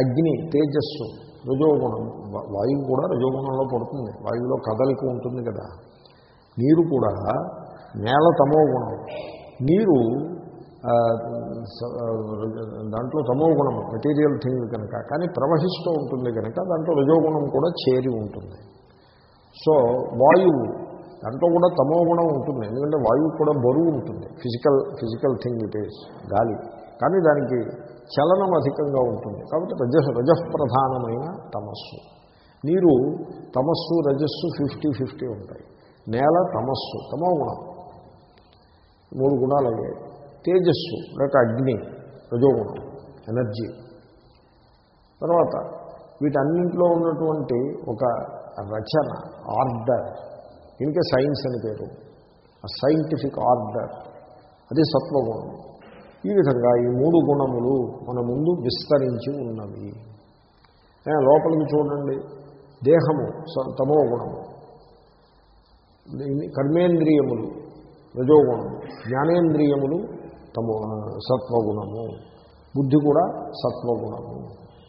అగ్ని తేజస్సు రజోగుణం. వాయువు కూడా రజోగుణంలో పడుతుంది. వాయువులో కదలిక ఉంటుంది కదా. నీరు కూడా నేల తమో గుణం. నీరు దాంట్లో తమో గుణం మెటీరియల్ థింగ్ కనుక. కానీ ప్రవహిస్తూ ఉంటుంది కనుక దాంట్లో రజోగుణం కూడా చేరి ఉంటుంది. సో వాయువు దాంట్లో కూడా తమో గుణం ఉంటుంది. ఎందుకంటే వాయువు కూడా బరువు ఉంటుంది. Physical physical thing it is గాలి. కానీ దానికి చలనం అధికంగా ఉంటుంది. కాబట్టి రజ రజప్రధానమైన తమస్సు. నీరు తమస్సు రజస్సు ఫిఫ్టీ ఫిఫ్టీ ఉంటాయి. నేల తమస్సు తమో గుణం మూడు గుణాలు అయ్యాయి. తేజస్సు లేక అగ్ని రజోగుణం ఎనర్జీ. తర్వాత వీటన్నింటిలో ఉన్నటువంటి ఒక రచన ఆర్డర్. దీనికే సైన్స్ అని పేరు. Scientific order. అది సత్వగుణం. ఈ విధంగా ఈ మూడు గుణములు మన ముందు విస్తరించి ఉన్నవి. లోపలికి చూడండి. దేహము స- తమో గుణము. దీన్ని కర్మేంద్రియములు రజోగుణము. జ్ఞానేంద్రియములు తమో సత్వగుణము. బుద్ధి కూడా సత్వగుణము.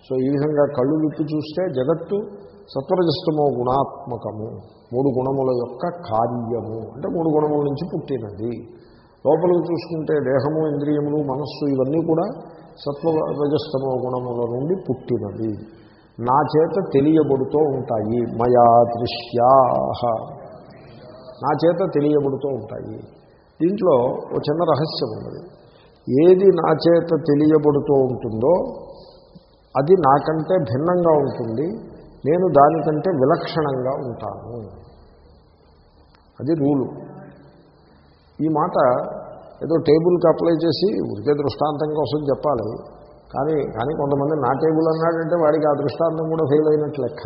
సో ఈ విధంగా కళ్ళు విప్పి చూస్తే జగత్తు సత్వరజస్తమో గుణాత్మకము. మూడు గుణముల యొక్క కార్యము. అంటే మూడు గుణముల నుంచి పుట్టినది. లోపలికి చూసుకుంటే దేహము ఇంద్రియములు మనస్సు ఇవన్నీ కూడా సత్వ రజస్తమో గుణముల నుండి పుట్టినవి. నా చేత తెలియబడుతూ ఉంటాయి. మయా దృశ్యా నా చేత తెలియబడుతూ ఉంటాయి. దీంట్లో ఒక చిన్న రహస్యం ఉన్నది. ఏది నా చేత తెలియబడుతూ ఉంటుందో అది నాకంటే భిన్నంగా ఉంటుంది. నేను దానికంటే విలక్షణంగా ఉంటాను. అది రూలు. ఈ మాట ఏదో టేబుల్కి అప్లై చేసి ఉరికే దృష్టాంతం కోసం చెప్పాలి. కానీ కానీ కొంతమంది నా టేబుల్ అన్నాడంటే వాడికి ఆ దృష్టాంతం కూడా ఫెయిల్ అయినట్లు లెక్క.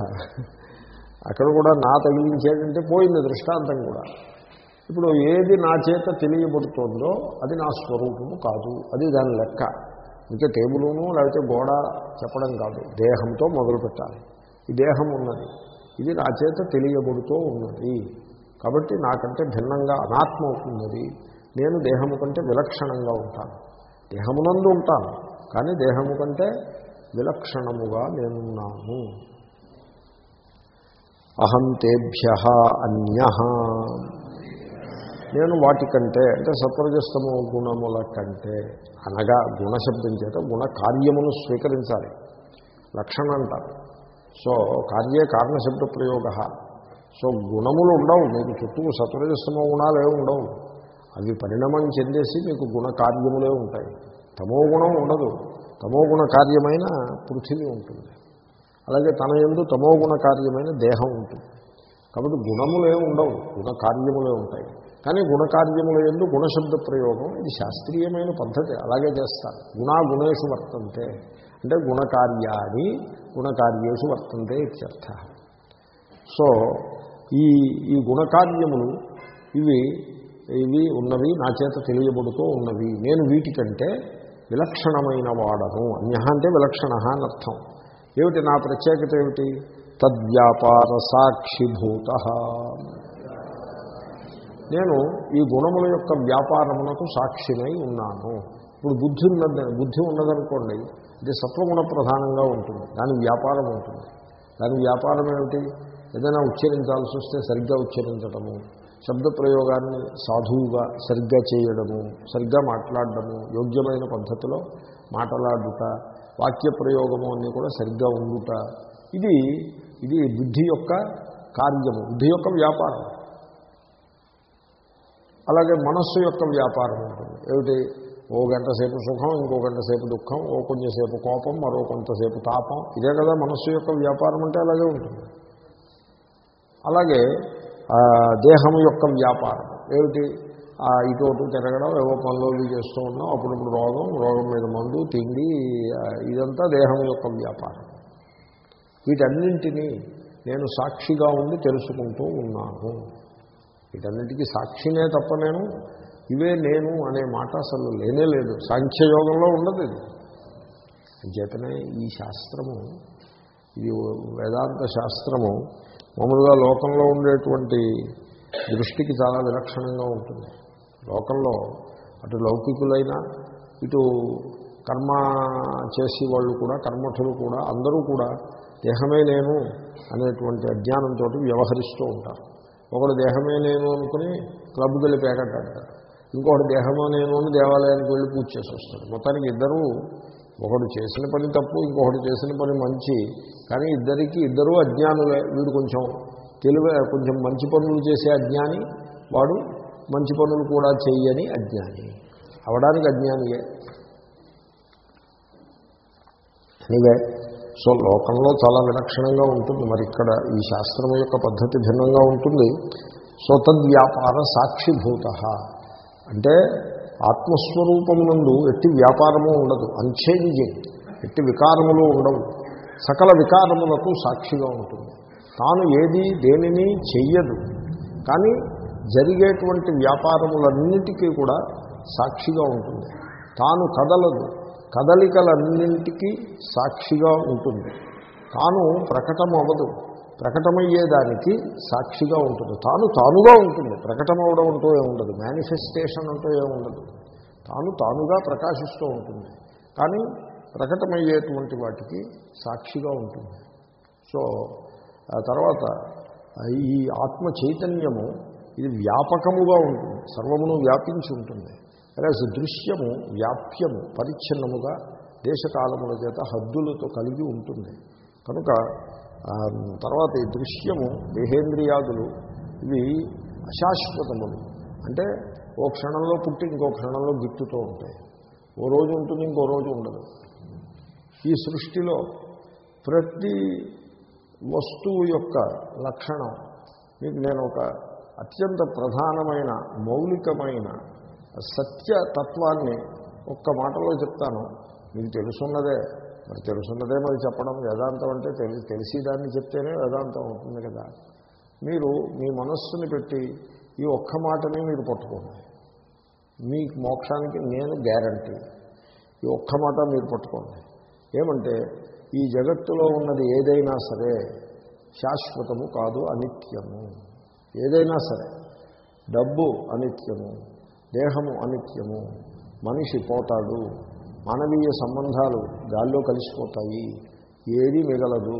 అక్కడ కూడా నా తగిలించేటంటే పోయింది దృష్టాంతం కూడా. ఇప్పుడు ఏది నా చేత తెలియబడుతోందో అది నా స్వరూపము కాదు. అది దాని లెక్క. ఇంకా టేబులును లేకపోతే గోడ చెప్పడం కాదు. దేహంతో మొదలు పెట్టాలి ఈ దేహం ఉన్నది. ఇది నా చేత తెలియబడుతూ ఉన్నది. కాబట్టి నాకంటే భిన్నంగా అనాత్మ అవుతుంది నేను దేహము కంటే విలక్షణంగా ఉంటాను. దేహమునందు ఉంటాను కానీ దేహము కంటే విలక్షణముగా నేనున్నాను. అహం తేభ్య అన్య. నేను వాటికంటే అంటే సత్వరజస్తమో గుణముల కంటే అనగా గుణశబ్దం చేత గుణ కార్యమును స్వీకరించాలి. లక్షణ అంటారు. సో కార్యే కారణశబ్ద ప్రయోగ. సో గుణములు ఉండవు. మీకు చుట్టూ సత్వరజస్తమో గుణాలు ఏమి ఉండవు. అవి పరిణామం చెందేసి మీకు గుణ కార్యములే ఉంటాయి. తమో గుణం ఉండదు. తమో గుణ కార్యమైన పృథివీ ఉంటుంది. అలాగే తన ఎందు తమో గుణ కార్యమైన దేహం ఉంటుంది. కాబట్టి గుణములే ఉండవు. గుణ కార్యములే ఉంటాయి. కానీ గుణకార్యముల ఎందు గుణశబ్ద ప్రయోగం ఇది శాస్త్రీయమైన పద్ధతి. అలాగే చేస్తారు. గుణా గుణేషు వర్తంతే. అంటే గుణకార్యాన్ని గుణకార్యేషు వర్తంతే ఇత్యర్థ. సో ఈ ఈ గుణకార్యములు ఇవి ఇవి ఉన్నవి నా చేత తెలియబడుతూ ఉన్నవి. నేను వీటికంటే విలక్షణమైన వాడను. అన్య అంటే విలక్షణ అని అర్థం. ఏమిటి నా ప్రత్యేకత ఏమిటి? తద్వ్యాపార సాక్షిభూత. నేను ఈ గుణముల యొక్క వ్యాపారమునకు సాక్షినై ఉన్నాను. ఇప్పుడు బుద్ధి ఉన్నది బుద్ధి ఉన్నదనుకోండి ఇది సత్వగుణ ప్రధానంగా ఉంటుంది. దాని వ్యాపారం ఉంటుంది. దాని వ్యాపారం ఏమిటి? ఏదైనా ఉచ్చరించాల్సి వస్తే సరిగ్గా ఉచ్చరించడము శబ్ద ప్రయోగాన్ని సాధువుగా సరిగ్గా చేయడము సరిగ్గా మాట్లాడడము యోగ్యమైన పద్ధతిలో మాట్లాడుట వాక్య ప్రయోగము అన్నీ కూడా సరిగ్గా ఉండుట ఇది ఇది బుద్ధి యొక్క కార్యము బుద్ధి యొక్క వ్యాపారం. అలాగే మనస్సు యొక్క వ్యాపారం ఉంటుంది. ఏమిటి? ఓ గంట సేపు సుఖం ఇంకో గంట సేపు దుఃఖం ఓ కొంచెంసేపు కోపం మరో కొంతసేపు తాపం ఇదే కదా మనస్సు యొక్క వ్యాపారం అంటే అలాగే ఉంటుంది. అలాగే దేహం యొక్క వ్యాపారం. ఏమిటి? ఆ, ఇటు తిరగడం ఏవో పనులు ఇవి చేస్తూ ఉన్నాం అప్పుడప్పుడు రోగం రోగం మీద మందు తిండి ఇదంతా దేహం యొక్క వ్యాపారం. వీటన్నింటినీ నేను సాక్షిగా ఉండి తెలుసుకుంటూ ఉన్నాను. వీటన్నిటికీ సాక్షినే తప్ప నేను ఇవే నేను అనే మాట అసలు లేనే లేదు. సాంఖ్యయోగంలో ఉండదు ఇది. అంచేతనే ఈ శాస్త్రము ఇది వేదాంత శాస్త్రము మామూలుగా లోకంలో ఉండేటువంటి దృష్టికి చాలా విలక్షణంగా ఉంటుంది. లోకంలో అటు లౌకికులైనా ఇటు కర్మ చేసే వాళ్ళు కూడా కర్మఠులు కూడా అందరూ కూడా దేహమే నేను అనేటువంటి అజ్ఞానంతో వ్యవహరిస్తూ ఉంటారు. ఒకడు దేహమే నేను అనుకుని క్లబ్కి వెళ్ళి పేకట్టాడు ఇంకొకటి దేహమే నేను అని దేవాలయానికి వెళ్ళి పూజ చేసి వస్తాడు. మొత్తానికి ఇద్దరూ ఒకడు చేసిన పని తప్పు ఇంకొకటి చేసిన పని మంచి కానీ ఇద్దరికి ఇద్దరూ అజ్ఞానులే. వీడు కొంచెం తెలివి కొంచెం మంచి పనులు చేసే అజ్ఞాని వాడు మంచి పనులు కూడా చేయని అజ్ఞాని. అవడానికి అజ్ఞానియే. ఎనివే సో లోకంలో చాలా విలక్షణంగా ఉంటుంది. మరి ఇక్కడ ఈ శాస్త్రం యొక్క పద్ధతి భిన్నంగా ఉంటుంది. సో తద్వ్యాపార సాక్షిభూత. అంటే ఆత్మస్వరూపం ఆత్మస్వరూపమునందు ఎట్టి వ్యాపారము ఉండదు. అన్చేంజింగ్ ఎట్టి వికారములు ఉండవు. సకల వికారములకు సాక్షిగా ఉంటుంది. తాను ఏది దేనిని చెయ్యదు. కానీ జరిగేటువంటి వ్యాపారములన్నిటికీ కూడా సాక్షిగా ఉంటుంది. తాను కదలదు. కదలికలన్నింటికీ సాక్షిగా ఉంటుంది. తాను ప్రకటమవ్వదు. ప్రకటమయ్యేదానికి సాక్షిగా ఉంటుంది. తాను తానుగా ఉంటుంది. ప్రకటమవడం అంటూ ఏముండదు మేనిఫెస్టేషన్ అంటూ ఏముండదు తాను తానుగా ప్రకాశిస్తూ ఉంటుంది. కానీ ప్రకటమయ్యేటువంటి వాటికి సాక్షిగా ఉంటుంది. సో ఆ తర్వాత ఈ ఆత్మ చైతన్యము ఇది వ్యాపకముగా ఉంటుంది. సర్వమును వ్యాపించి ఉంటుంది. అలాగే దృశ్యము వ్యాప్యము పరిచ్ఛిన్నముగా దేశకాలముల చేత హద్దులతో కలిగి ఉంటుంది. కనుక తర్వాత ఈ దృశ్యము దేహేంద్రియాదులు ఇవి అశాశ్వతములు. అంటే ఓ క్షణంలో పుట్టి ఇంకో క్షణంలో గిట్టుతూ ఉంటాయి. ఓ రోజు ఉంటుంది ఇంకో రోజు ఉండదు. ఈ సృష్టిలో ప్రతి వస్తువు యొక్క లక్షణం మీకు నేను ఒక అత్యంత ప్రధానమైన మౌలికమైన సత్యతత్వాన్ని ఒక్క మాటలో చెప్తాను. మీకు తెలుసున్నదే మరి తెలుసున్నదే మరి చెప్పడం వేదాంతం అంటే తెలి తెలిసేదాన్ని చెప్తేనే వేదాంతం అవుతుంది కదా. మీరు మీ మనస్సుని పెట్టి ఈ ఒక్క మాటనే మీరు పట్టుకోండి. మీ మోక్షానికి నేను గ్యారంటీ ఈ ఒక్క మాట మీరు పట్టుకోండి. ఏమంటే ఈ జగత్తులో ఉన్నది ఏదైనా సరే శాశ్వతము కాదు అనిత్యము. ఏదైనా సరే డబ్బు అనిత్యము దేహము అనిత్యము. మనిషి పోతాడు. మానవీయ సంబంధాలు గాల్లో కలిసిపోతాయి. ఏది మిగలదు.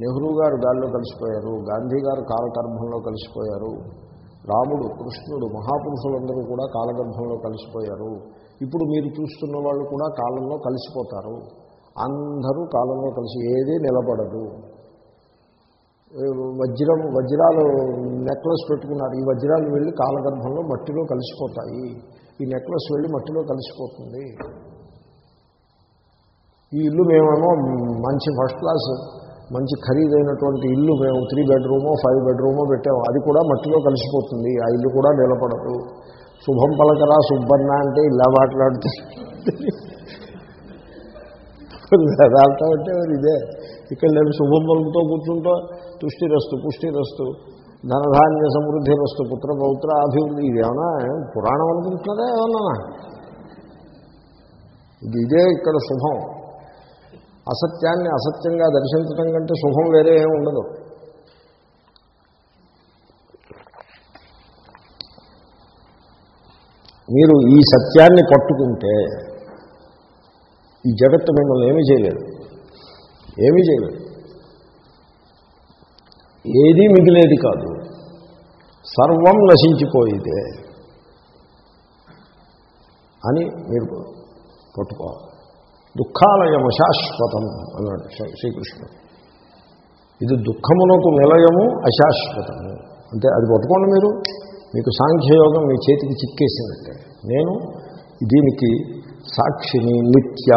నెహ్రూ గారు గాల్లో కలిసిపోయారు. గాంధీ గారు కాలగర్భంలో కలిసిపోయారు. రాముడు కృష్ణుడు మహాపురుషులందరూ కూడా కాలగర్భంలో కలిసిపోయారు. ఇప్పుడు మీరు చూస్తున్న వాళ్ళు కూడా కాలంలో కలిసిపోతారు. అందరూ కాలంలో కలిసి ఏదీ నిలబడదు. వజ్రం వజ్రాలు నెక్లెస్ పెట్టుకున్నారు. ఈ వజ్రాలు వెళ్ళి కాలగర్భంలో మట్టిలో కలిసిపోతాయి. ఈ నెక్లెస్ వెళ్ళి మట్టిలో కలిసిపోతుంది. ఈ ఇల్లు మేమేమో మంచి ఫస్ట్ క్లాస్ మంచి ఖరీదైనటువంటి ఇల్లు మేము త్రీ బెడ్రూమో ఫైవ్ బెడ్రూమో పెట్టాము అది కూడా మట్టిలో కలిసిపోతుంది. ఆ ఇల్లు కూడా నిలబడదు. శుభం పలకరా సుబ్బన్న అంటే ఇలా మాట్లాడితే వేదాంతం అంటే ఇదే. ఇక్కడ నేను శుభం పలుకుతో కూర్చుంటూ తుష్టిరస్తు పుష్టిరస్తు ధనధాన్య సమృద్ధి రస్తు పుత్ర పౌత్ర అభివృద్ధి ఇది ఏమన్నా పురాణం అనుకుంటున్నారా ఏమన్నా? ఇది ఇదే ఇక్కడ శుభం. అసత్యాన్ని అసత్యంగా దర్శించడం కంటే శుభం వేరే ఏమి ఉండదు. మీరు ఈ సత్యాన్ని పట్టుకుంటే ఈ జగత్తు మిమ్మల్ని ఏమీ చేయలేదు. ఏమీ చేయలేదు. ఏదీ మిగిలేది కాదు. సర్వం నశించిపోయితే అని మీరు పట్టుకోవాలి. దుఃఖాలయము శాశ్వతం అన్నాడు శ్రీకృష్ణుడు. ఇది దుఃఖమునకు నిలయము అశాశ్వతము. అంటే అది పట్టుకోండి మీరు. మీకు సాంఖ్యయోగం మీ చేతికి చిక్కేసిందంటే నేను దీనికి సాక్షిని నిత్య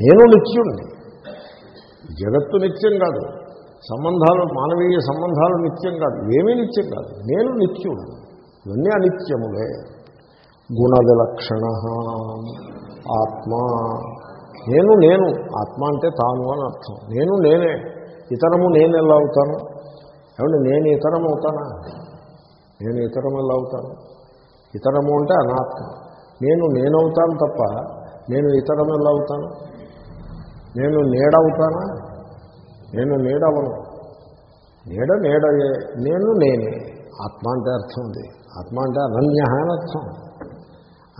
నేను నిత్యుణ్ణి. జగత్తు నిత్యం కాదు. సంబంధాలు మానవీయ సంబంధాలు నిత్యం కాదు. ఏమీ నిత్యం కాదు. నేను నిత్యుడు ఇవన్నీ అనిత్యములే. గుణవిలక్షణ. ఆత్మ. నేను నేను. ఆత్మ అంటే తాను అని అర్థం. నేను నేనే. ఇతరము నేను ఎలా అవుతాను? ఏమంటే నేను ఇతరం అవుతానా? నేను ఇతరం ఎలా అవుతాను? ఇతరము అంటే అనాత్మ. నేను నేనవుతాను తప్ప నేను ఇతరం ఎలా అవుతాను? నేను నీడవుతానా నేను నీడవను నీడ నీడయే నేను నేనే. ఆత్మ అంటే అర్థం ఉంది ఆత్మ అంటే అనన్య అని అర్థం.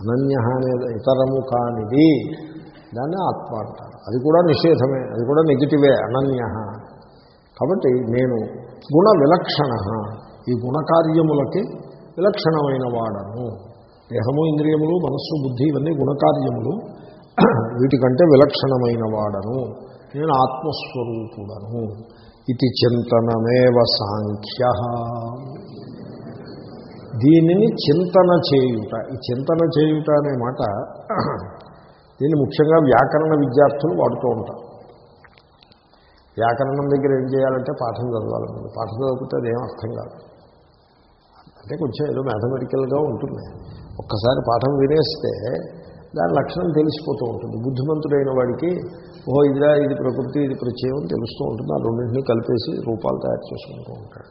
అనన్య అనేది ఇతరము కానిది దాన్ని ఆత్మ అంటారు. అది కూడా నిషేధమే అది కూడా నెగిటివే అనన్య. కాబట్టి నేను గుణ విలక్షణ. ఈ గుణకార్యములకి విలక్షణమైన వాడను. దేహము ఇంద్రియములు మనస్సు బుద్ధి ఇవన్నీ గుణకార్యములు. వీటికంటే విలక్షణమైన వాడను. నేను ఆత్మస్వరూపుడను. ఇది చింతనమేవ సాంఖ్య. దీనిని చింతన చేయుట. ఈ చింతన చేయుట అనే మాట దీన్ని ముఖ్యంగా వ్యాకరణ విద్యార్థులు వాడుతూ ఉంటారు. వ్యాకరణం దగ్గర ఏం చేయాలంటే పాఠం చదవాలి ముందు పాఠం చదివితే అదేం అర్థం కాదు. అంటే కొంచెం ఏదో మ్యాథమెటికల్గా ఉంటుంది. ఒక్కసారి పాఠం వినేస్తే దాని లక్షణం తెలిసిపోతూ ఉంటుంది. బుద్ధిమంతుడైన వాడికి ఓహో ఇదిరా ఇది ప్రకృతి ఇది ప్రత్యయం తెలుస్తూ ఉంటుంది. ఆ రెండింటినీ కలిపేసి రూపాలు తయారు చేసుకుంటూ ఉంటాడు.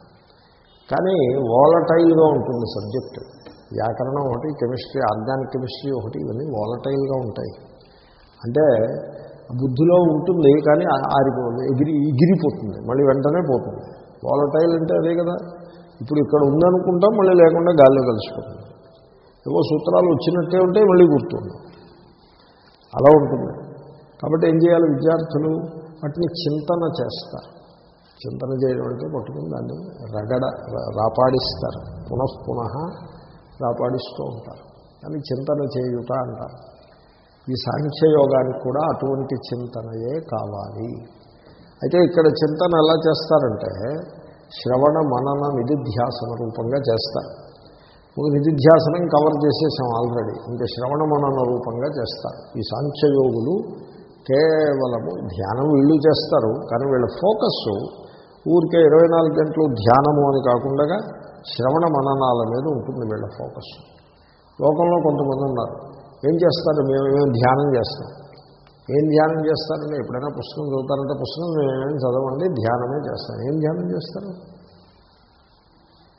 కానీ వాలటైల్గా ఉంటుంది సబ్జెక్ట్. వ్యాకరణం ఒకటి కెమిస్ట్రీ ఆర్గానిక్ కెమిస్ట్రీ ఒకటి ఇవన్నీ వాలటైల్గా ఉంటాయి. అంటే బుద్ధిలో ఉంటుంది కానీ ఆరిపోతుంది ఎగిరి ఎగిరిపోతుంది మళ్ళీ వెంటనే పోతుంది. వాలటైల్ అంటే అదే కదా. ఇప్పుడు ఇక్కడ ఉందనుకుంటాం మళ్ళీ లేకుండా గాల్లో కలిసిపోతుంది ఏవో సూత్రాలు వచ్చినట్టే ఉంటే మళ్ళీ గుర్తుండవు. అలా ఉంటుంది. కాబట్టి ఏం చేయాలి విద్యార్థులు? వాటిని చింతన చేస్తారు. చింతన చేయడం అంటే పట్టుకుని దాన్ని రగడ రాపాడిస్తారు. పునఃపునః రాపాడిస్తూ ఉంటారు. కానీ చింతన చేయుట అంటారు. ఈ సాంఖ్యయోగానికి కూడా అటువంటి చింతనయే కావాలి. అయితే ఇక్కడ చింతన ఎలా చేస్తారంటే శ్రవణ మనన నిధిధ్యాసన రూపంగా చేస్తారు. ఒక నిధిధ్యాసనం కవర్ చేసేసాం ఆల్రెడీ. ఇంకా శ్రవణ మనన రూపంగా చేస్తారు. ఈ సాంఖ్యయోగులు కేవలము ధ్యానం వీళ్ళు చేస్తారు. కానీ వీళ్ళ ఫోకస్ ఊరికే ఇరవై నాలుగు గంటలు ధ్యానము అని కాకుండా శ్రవణ మననాల మీద ఉంటుంది వీళ్ళ ఫోకస్. లోకంలో కొంతమంది ఉన్నారు. ఏం చేస్తారు? మేము మేము ధ్యానం చేస్తాం. ఏం ధ్యానం చేస్తారంటే ఎప్పుడైనా పుస్తకం చదువుతారంటే పుస్తకం మేమేం చదవండి ధ్యానమే చేస్తాం. ఏం ధ్యానం చేస్తారు?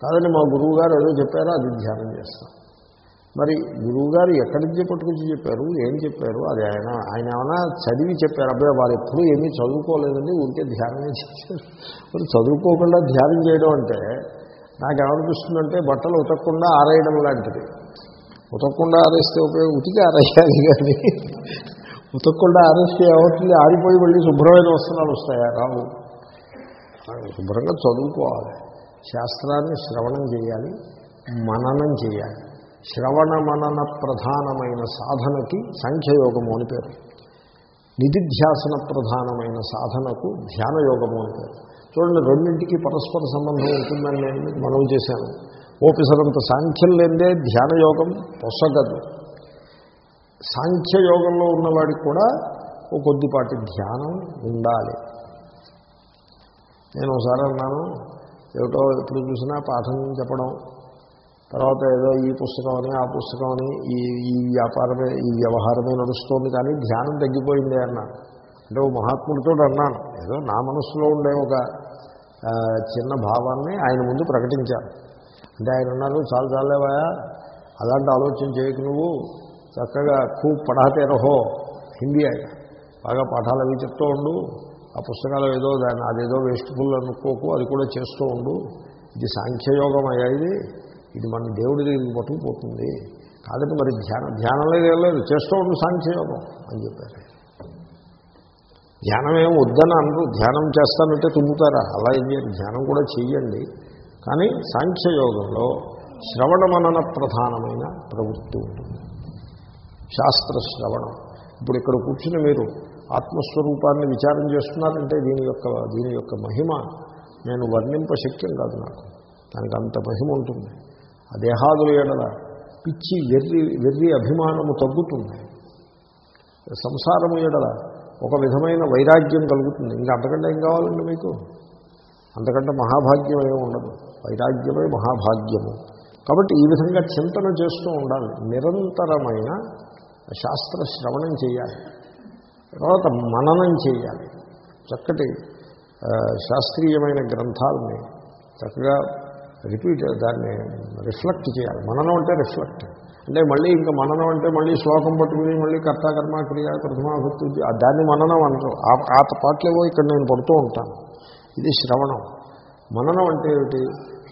కాదండి మా గురువు గారు ఏదో చెప్పారో అది ధ్యానం చేస్తాం. మరి గురువుగారు ఎక్కడి నుంచి పట్టుకొచ్చి చెప్పారు? ఏం చెప్పారు? అది ఆయన ఆయన ఏమైనా చదివి చెప్పారు? అబ్బాయి వారు ఎప్పుడూ ఏమీ చదువుకోలేదండి ఊరికే ధ్యానమే చేశారు. మరి చదువుకోకుండా ధ్యానం చేయడం అంటే నాకేమనిపిస్తుందంటే బట్టలు ఉతకకుండా ఆరేయడం లాంటిది. ఉతకకుండా ఆరేస్తే ఉపయోగం ఉతికి ఆరేయాలి కానీ ఉతకకుండా ఆరేస్తే ఏమవుతుంది? ఆరిపోయి మళ్ళీ శుభ్రమైన వస్త్రాలు వస్తాయా? రావు. శుభ్రంగా చదువుకోవాలి. శాస్త్రాన్ని శ్రవణం చేయాలి మననం చేయాలి. శ్రవణ మనన ప్రధానమైన సాధనకి సాంఖ్యయోగము అని పేరు. నిధిధ్యాసన ప్రధానమైన సాధనకు ధ్యానయోగము అని పేరు. చూడండి రెండింటికి పరస్పర సంబంధం ఉంటుందని నేను మీకు మనవి చేశాను. ఓపిసరంత సాంఖ్యం లేదే ధ్యానయోగం పొసగదు. సాంఖ్యయోగంలో ఉన్నవాడికి కూడా ఓ కొద్దిపాటి ధ్యానం ఉండాలి. నేను ఒకసారి అన్నాను ఏమిటో ఎప్పుడు చూసినా పాఠం చెప్పడం తర్వాత ఏదో ఈ పుస్తకం అని ఆ పుస్తకం అని ఈ ఈ వ్యాపారమే ఈ వ్యవహారమే నడుస్తోంది కానీ ధ్యానం తగ్గిపోయింది అన్నాను అంటే ఓ మహాత్ముడితో అన్నాను ఏదో నా మనసులో ఉండే ఒక చిన్న భావాన్ని ఆయన ముందు ప్రకటించాను అంటే ఆయన అన్నారు చాలా చాలేవాయా అలాంటి ఆలోచన చేయకు నువ్వు చక్కగా కూ పడాతే రహో హిందీ ఆయన. బాగా పాఠాలు అవి చెప్తూ ఉండు ఆ పుస్తకాలు ఏదో దాన్ని అదేదో వేస్ట్ఫుల్ అనుకోకు అది కూడా చేస్తూ ఉండు. ఇది సాంఖ్యయోగం అయ్యా ఇది ఇది మన దేవుడి దగ్గరికి పట్టుకుపోతుంది కాదంటే మరి ధ్యానం ధ్యానంలో ఏం చేస్తూ ఉంటుంది సాంఖ్యయోగం అని చెప్పారు. ధ్యానం ఏమి వద్దని అనరు ధ్యానం చేస్తానంటే తుమ్ముతారా? అలా ఏం ధ్యానం కూడా చెయ్యండి. కానీ సాంఖ్యయోగంలో శ్రవణ మనన ప్రధానమైన ప్రవృత్తి ఉంటుంది. శాస్త్ర శ్రవణం. ఇప్పుడు ఇక్కడ కూర్చుని మీరు ఆత్మస్వరూపాన్ని విచారం చేస్తున్నారంటే దీని యొక్క దీని యొక్క మహిమ నేను వర్ణింప శక్యం కాదు నాకు. దానికి అంత మహిమ ఉంటుంది. ఆ దేహాదుల ఎడల పిచ్చి వెర్రి వెర్రి అభిమానము తగ్గుతుంది. సంసారము ఎడల ఒక విధమైన వైరాగ్యం కలుగుతుంది. ఇంకా అంతకంటే ఏం కావాలండి మీకు? అంతకంటే మహాభాగ్యం ఏమి ఉండదు. వైరాగ్యమే మహాభాగ్యము. కాబట్టి ఈ విధంగా చింతన చేస్తూ ఉండాలి. నిరంతరమైన శాస్త్ర శ్రవణం చేయాలి. తర్వాత మననం చేయాలి. చక్కటి శాస్త్రీయమైన గ్రంథాలని చక్కగా రిపీట్ దాన్ని రిఫ్లెక్ట్ చేయాలి. మననం అంటే రిఫ్లెక్ట్. అంటే మళ్ళీ ఇంకా మననం అంటే మళ్ళీ శ్లోకం పట్టుకుని మళ్ళీ కర్తాకర్మ క్రియ ప్రథమాభక్తి దాన్ని మననం అంటారు. ఆ పాటలేవో ఇక్కడ నేను పడుతూ ఉంటాను. ఇది శ్రవణం. మననం అంటే ఏమిటి?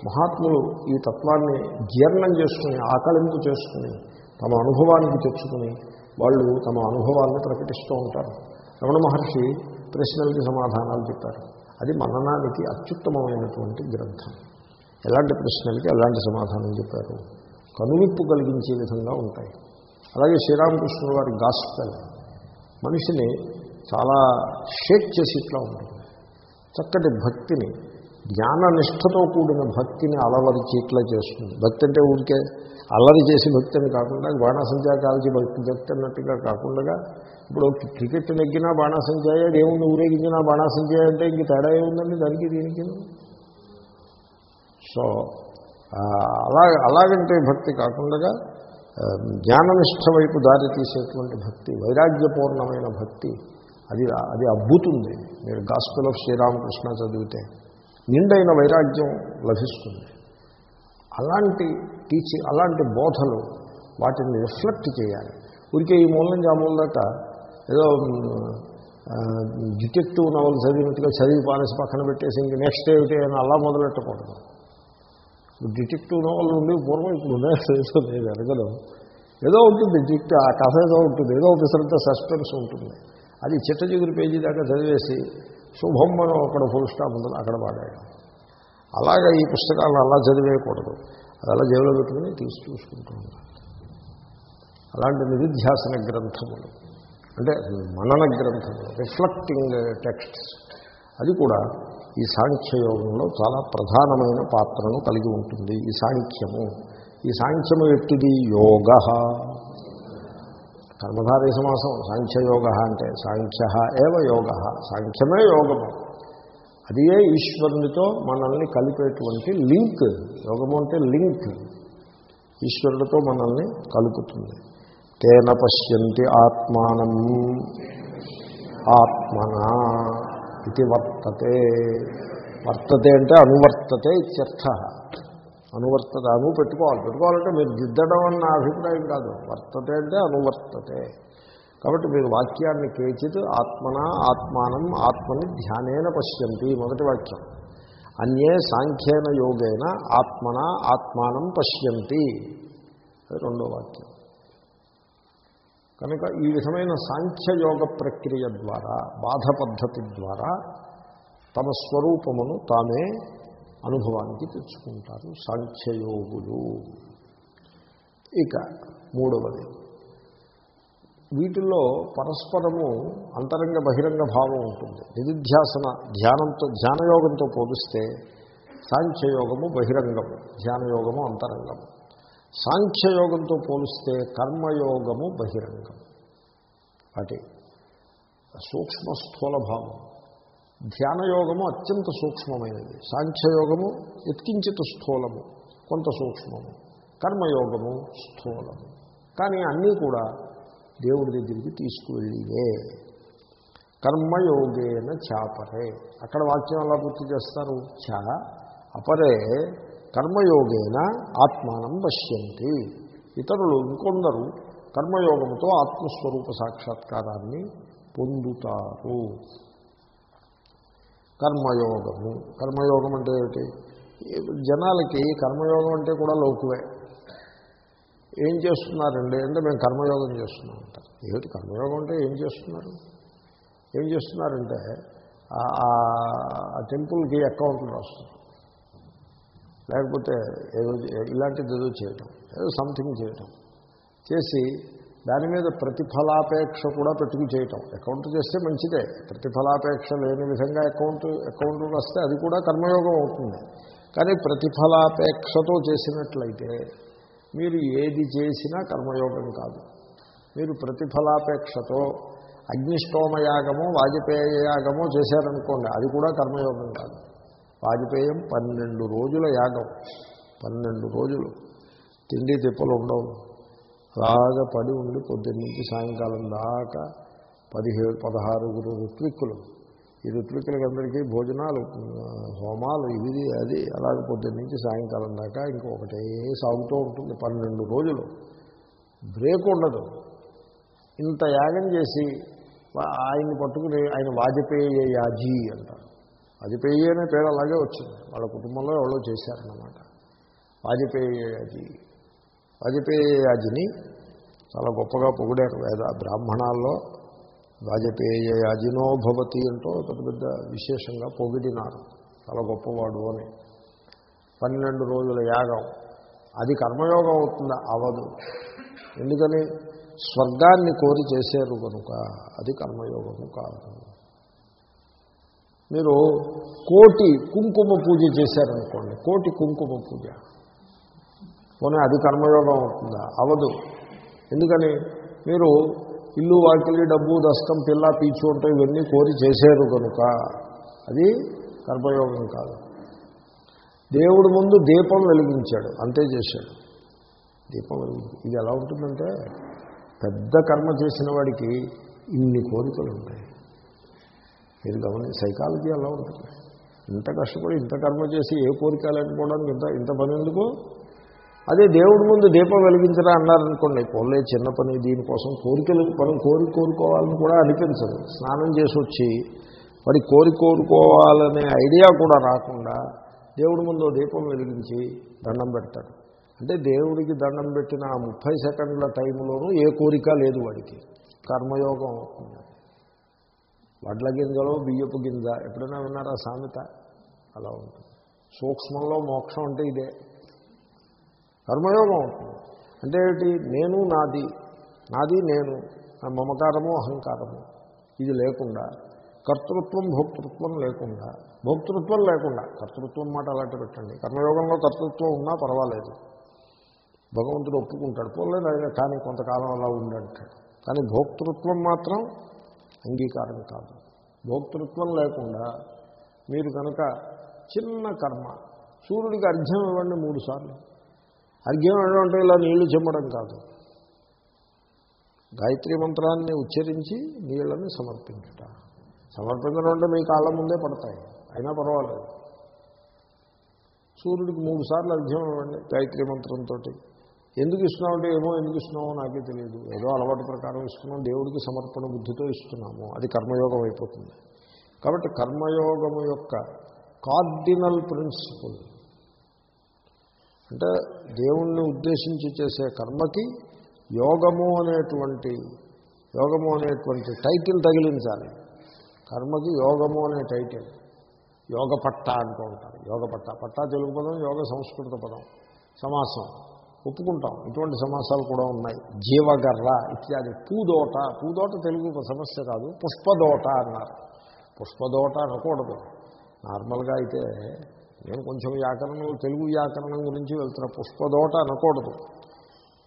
మహాత్ములు ఈ తత్వాన్ని జీర్ణం చేసుకుని ఆకలింపు చేసుకుని తమ అనుభవానికి తెచ్చుకుని వాళ్ళు తమ అనుభవాలను ప్రకటిస్తూ ఉంటారు. రమణ మహర్షి ప్రశ్నలకి సమాధానాలు చెప్పారు. అది మననానికి అత్యుత్తమమైనటువంటి గ్రంథం. ఎలాంటి ప్రశ్నలకి ఎలాంటి సమాధానం చెప్పారు? కనువిప్పు కలిగించే విధంగా ఉంటాయి. అలాగే శ్రీరామకృష్ణుడు వారి గాస్పెల్. మనిషిని చాలా షేక్ చేసి ఇట్లా ఉంటుంది. చక్కటి భక్తిని జ్ఞాననిష్టతో కూడిన భక్తిని అలవరి ఇట్లా చేస్తుంది. భక్తి అంటే ఊరికే అల్లరి చేసి భక్తిని కాకుండా బాణాసంచా కాల్చి భక్తి భక్తి అన్నట్టుగా కాకుండా ఇప్పుడు క్రికెట్ నెగ్గినా బాణాసంచాయ దేవుణ్ణి ఊరేగించినా బాణాసంచాయ అంటే ఇంక తేడా ఏముందండి? దానికి దీనికి సో అలా అలాగంటే భక్తి కాకుండా జ్ఞాననిష్ట వైపు దారి తీసేటువంటి భక్తి వైరాగ్యపూర్ణమైన భక్తి అది అది అబ్బుతుంది మీరు గాస్పుల్ ఆఫ్ శ్రీరామకృష్ణ చదివితే నిండైన వైరాగ్యం లభిస్తుంది. అలాంటి టీచింగ్ అలాంటి బోధలు వాటిని రిఫ్లెక్ట్ చేయాలి. ఊరికే ఈ మూల నుంచి ఆ మూల దాకా ఏదో డిటెక్టివ్ నవల్ చదివినట్టుగా చదివి పానేసి పక్కన పెట్టేసి ఇంక నెక్స్ట్ ఏమిటి అని అలా మొదలెట్టకూడదు. డిటెక్టివ్ నోవల్ ఉండి పూర్వం ఇప్పుడు ఉన్నాయి. లేదు ఎరగదు ఏదో ఉంటుంది డిటెక్ట్ ఆ కథ ఏదో ఉంటుంది. ఏదో ఒకసారి సస్పెన్స్ ఉంటుంది. అది చిట్ట చిగురు పేజీ దాకా చదివేసి శుభం మనం అక్కడ ఫుల్ స్టాప్ ఉంటుంది అక్కడ పాడాడు అలాగా ఈ పుస్తకాలను అలా చదివేయకూడదు. అది అలా జైల్లో పెట్టుకుని తీసి చూసుకుంటూ ఉండాలి అలాంటి నిరుధ్యాసన గ్రంథములు. అంటే మనన గ్రంథములు రిఫ్లెక్టింగ్ టెక్స్ట్స్ అది కూడా ఈ సాంఖ్యయోగంలో చాలా ప్రధానమైన పాత్రను కలిగి ఉంటుంది ఈ సాంఖ్యము. ఈ సాంఖ్యము ఎట్టిది? యోగ. కర్మధారయ సమాసం సాంఖ్యయోగ అంటే సాంఖ్య ఏవ యోగ. సాంఖ్యమే యోగము. అదియే ఈశ్వరునితో మనల్ని కలిపేటువంటి లింక్. యోగము అంటే లింక్. ఈశ్వరుడితో మనల్ని కలుపుతుంది. తేన పశ్యంతి ఆత్మానం. ఆత్మనా. ఇది వర్తతే వర్తతే అంటే అనువర్తతే ఇత్యర్థ. అనువర్తత అను పెట్టుకోవాలి. పెట్టుకోవాలంటే మీరు దిద్దడం అన్న అభిప్రాయం కాదు. వర్తతే అంటే అనువర్తతే. కాబట్టి మీరు వాక్యాన్ని కేచిత్ ఆత్మన ఆత్మానం ఆత్మని ధ్యానేన పశ్యంతి మొదటి వాక్యం. అన్యే సాంఖ్యేన యోగేన ఆత్మన ఆత్మానం పశ్యంతి. రెండో వాక్యం. కనుక ఈ విధమైన సాంఖ్యయోగ ప్రక్రియ ద్వారా బాధ పద్ధతి ద్వారా తమ స్వరూపమును తామే అనుభవానికి తెచ్చుకుంటారు సాంఖ్యయోగులు. ఇక మూడవది. వీటిల్లో పరస్పరము అంతరంగ బహిరంగ భావం ఉంటుంది. నిధిధ్యాసన ధ్యానంతో ధ్యానయోగంతో పోలిస్తే సాంఖ్యయోగము బహిరంగము ధ్యానయోగము అంతరంగము. సాంఖ్యయోగంతో పోలిస్తే కర్మయోగము బహిరంగం. వాటి సూక్ష్మ స్థూల భావం ధ్యానయోగము అత్యంత సూక్ష్మమైనది. సాంఖ్యయోగము ఎత్కించిత స్థూలము కొంత సూక్ష్మము. కర్మయోగము స్థూలము. కానీ అన్నీ కూడా దేవుడి దగ్గరికి తీసుకువెళ్ళివే కర్మయోగేన చాపరే. అక్కడ వాక్యం అలా గుర్తు చేస్తారు? చ అపరే కర్మయోగేన ఆత్మానం పశ్యంతి. ఇతరులు ఇంకొందరు కర్మయోగంతో ఆత్మస్వరూప సాక్షాత్కారాన్ని పొందుతారు. కర్మయోగము. కర్మయోగం అంటే ఏమిటి? జనాలకి కర్మయోగం అంటే కూడా లోకువే. ఏం చేస్తున్నారండి? అంటే మేము కర్మయోగం చేస్తున్నాం అంటారు ఏమిటి కర్మయోగం అంటే ఏం చేస్తున్నారు? ఏం చేస్తున్నారంటే ఆ టెంపుల్కి అకౌంట్లు రాస్తున్నారు. లేకపోతే ఏదో ఇలాంటిది ఏదో చేయటం ఏదో సంథింగ్ చేయటం. చేసి దాని మీద ప్రతిఫలాపేక్ష కూడా పెట్టుకు చేయటం. అకౌంట్ చేస్తే మంచిదే. ప్రతిఫలాపేక్ష లేని విధంగా అకౌంట్ అకౌంట్ వస్తే అది కూడా కర్మయోగం అవుతుంది. కానీ ప్రతిఫలాపేక్షతో చేసినట్లయితే మీరు ఏది చేసినా కర్మయోగం కాదు. మీరు ప్రతిఫలాపేక్షతో అగ్నిష్టోమయాగమో వాజపేయ యాగమో చేశారనుకోండి అది కూడా కర్మయోగం కాదు. వాజపేయం పన్నెండు రోజుల యాగం. పన్నెండు రోజులు. తిండి తిప్పలు ఉండవు. అలాగా పడి ఉండి పొద్దున్నుంచి సాయంకాలం దాకా పదిహేడు పదహారుగురు ఋత్విక్కులు. ఈ ఋత్విక్కులకందరికీ భోజనాలు హోమాలు ఇది అది. అలాగే పొద్దున్నుంచి సాయంకాలం దాకా ఇంకొకటే సాగుతూ ఉంటుంది పన్నెండు రోజులు. బ్రేక్ ఉండదు. ఇంత యాగం చేసి ఆయన్ని పట్టుకుని ఆయన వాజపేయ యాజీ అంటారు. వాజపేయి అనే పేరు అలాగే వచ్చింది. వాళ్ళ కుటుంబంలో ఎవరో చేశారన్నమాట. వాజపేయి యాజీ వాజపేయ అజిని చాలా గొప్పగా పొగిడారు వేద బ్రాహ్మణాల్లో. వాజపేయ యాజినో భవతి అంటూ పెద్ద పెద్ద విశేషంగా పొగిడినారు. చాలా గొప్పవాడు అని. పన్నెండు రోజుల యాగం. అది కర్మయోగం అవుతుందా? అవదు. ఎందుకని? స్వర్గాన్ని కోరి చేశారు కనుక అది కర్మయోగము కాదు. మీరు కోటి కుంకుమ పూజ చేశారనుకోండి కోటి కుంకుమ పూజ. పోనీ అది కర్మయోగం అవుతుందా? అవదు. ఎందుకని? మీరు ఇల్లు వాకిలి డబ్బు దస్తం పిల్ల పీచు ఉంటే ఇవన్నీ కోరి చేశారు కనుక అది కర్మయోగం కాదు. దేవుడు ముందు దీపం వెలిగించాడు అంతే చేశాడు. దీపం వెలిగించి ఇది ఎలా ఉంటుందంటే పెద్ద కర్మ చేసిన వాడికి ఇన్ని కోరికలు ఉంటాయి మీరు గమని సైకాలజీ అలా ఉంటుంది. ఇంత కష్టపడి ఇంత కర్మ చేసి ఏ కోరిక లేకపోవడానికి ఇంత ఇంత పని ఎందుకు? అదే దేవుడి ముందు దీపం వెలిగించరా అన్నారనుకోండి పోలే చిన్న పని దీనికోసం కోరికలు పని కోరి కోరుకోవాలని కూడా అనిపించదు. స్నానం చేసి వచ్చి మరి కోరి కోరుకోవాలనే ఐడియా కూడా రాకుండా దేవుడి ముందు దీపం వెలిగించి దండం పెడతాడు. అంటే దేవుడికి దండం పెట్టిన ఆ ముప్పై సెకండ్ల టైంలోనూ ఏ కోరిక లేదు వాడికి. కర్మయోగం అవుతుంది. వడ్ల గింజలో బియ్యపు గింజ. ఎప్పుడైనా విన్నారా సామెత? అలా ఉంటుంది. సూక్ష్మంలో మోక్షం అంటే ఇదే. కర్మయోగం ఉంటుంది. అంటే ఏమిటి? నేను నాది. నాది నేను. నా మమకారము అహంకారము. ఇది లేకుండా. కర్తృత్వం భోక్తృత్వం లేకుండా. భోక్తృత్వం లేకుండా. కర్తృత్వం మాట అలాంటి పెట్టండి. కర్మయోగంలో కర్తృత్వం ఉన్నా పర్వాలేదు. భగవంతుడు ఒప్పుకుంటాడు. పోలేదు కానీ కొంతకాలం అలా ఉండంటాడు. కానీ భోక్తృత్వం మాత్రం అంగీకారం కాదు. భోక్తృత్వం లేకుండా మీరు కనుక చిన్న కర్మ సూర్యుడికి అర్ఘ్యం ఇవ్వండి మూడు సార్లు. అర్ఘ్యం ఇవ్వడం అంటే ఇలా నీళ్ళు చెమ్మడం కాదు. గాయత్రి మంత్రాన్ని ఉచ్చరించి నీళ్ళని సమర్పించుట. సమర్పించడం అంటే మీ కాళ్ళ ముందే పడతాయి అయినా పర్వాలేదు. సూర్యుడికి మూడు సార్లు అర్ఘ్యం ఇవ్వండి గాయత్రి మంత్రంతో ఎందుకు ఇస్తున్నావు అంటే ఏమో ఎందుకు ఇస్తున్నామో నాకే తెలియదు. ఏదో అలవాటు ప్రకారం ఇస్తున్నాం దేవుడికి సమర్పణ బుద్ధితో ఇస్తున్నాము. అది కర్మయోగం అయిపోతుంది. కాబట్టి కర్మయోగము యొక్క కార్డినల్ ప్రిన్సిపల్ అంటే దేవుణ్ణి ఉద్దేశించి చేసే కర్మకి యోగము అనేటువంటి యోగము అనేటువంటి టైటిల్ తగిలించాలి. కర్మకి యోగము అనే టైటిల్. యోగ పట్ట అంటూ ఉంటారు యోగ పట్ట. పట్ట తెలుగు పదం యోగ సంస్కృత పదం. సమాసం. ఒప్పుకుంటాం. ఇటువంటి సమాసాలు కూడా ఉన్నాయి. జీవగర్ర ఇత్యాది. పూదోట. పూదోట తెలుగు సమస్య కాదు. పుష్పదోట అన్నారు. పుష్పదోట అనకూడదు. నార్మల్గా అయితే నేను కొంచెం వ్యాకరణం తెలుగు వ్యాకరణం గురించి వెళ్తున్నా. పుష్పదోట అనకూడదు.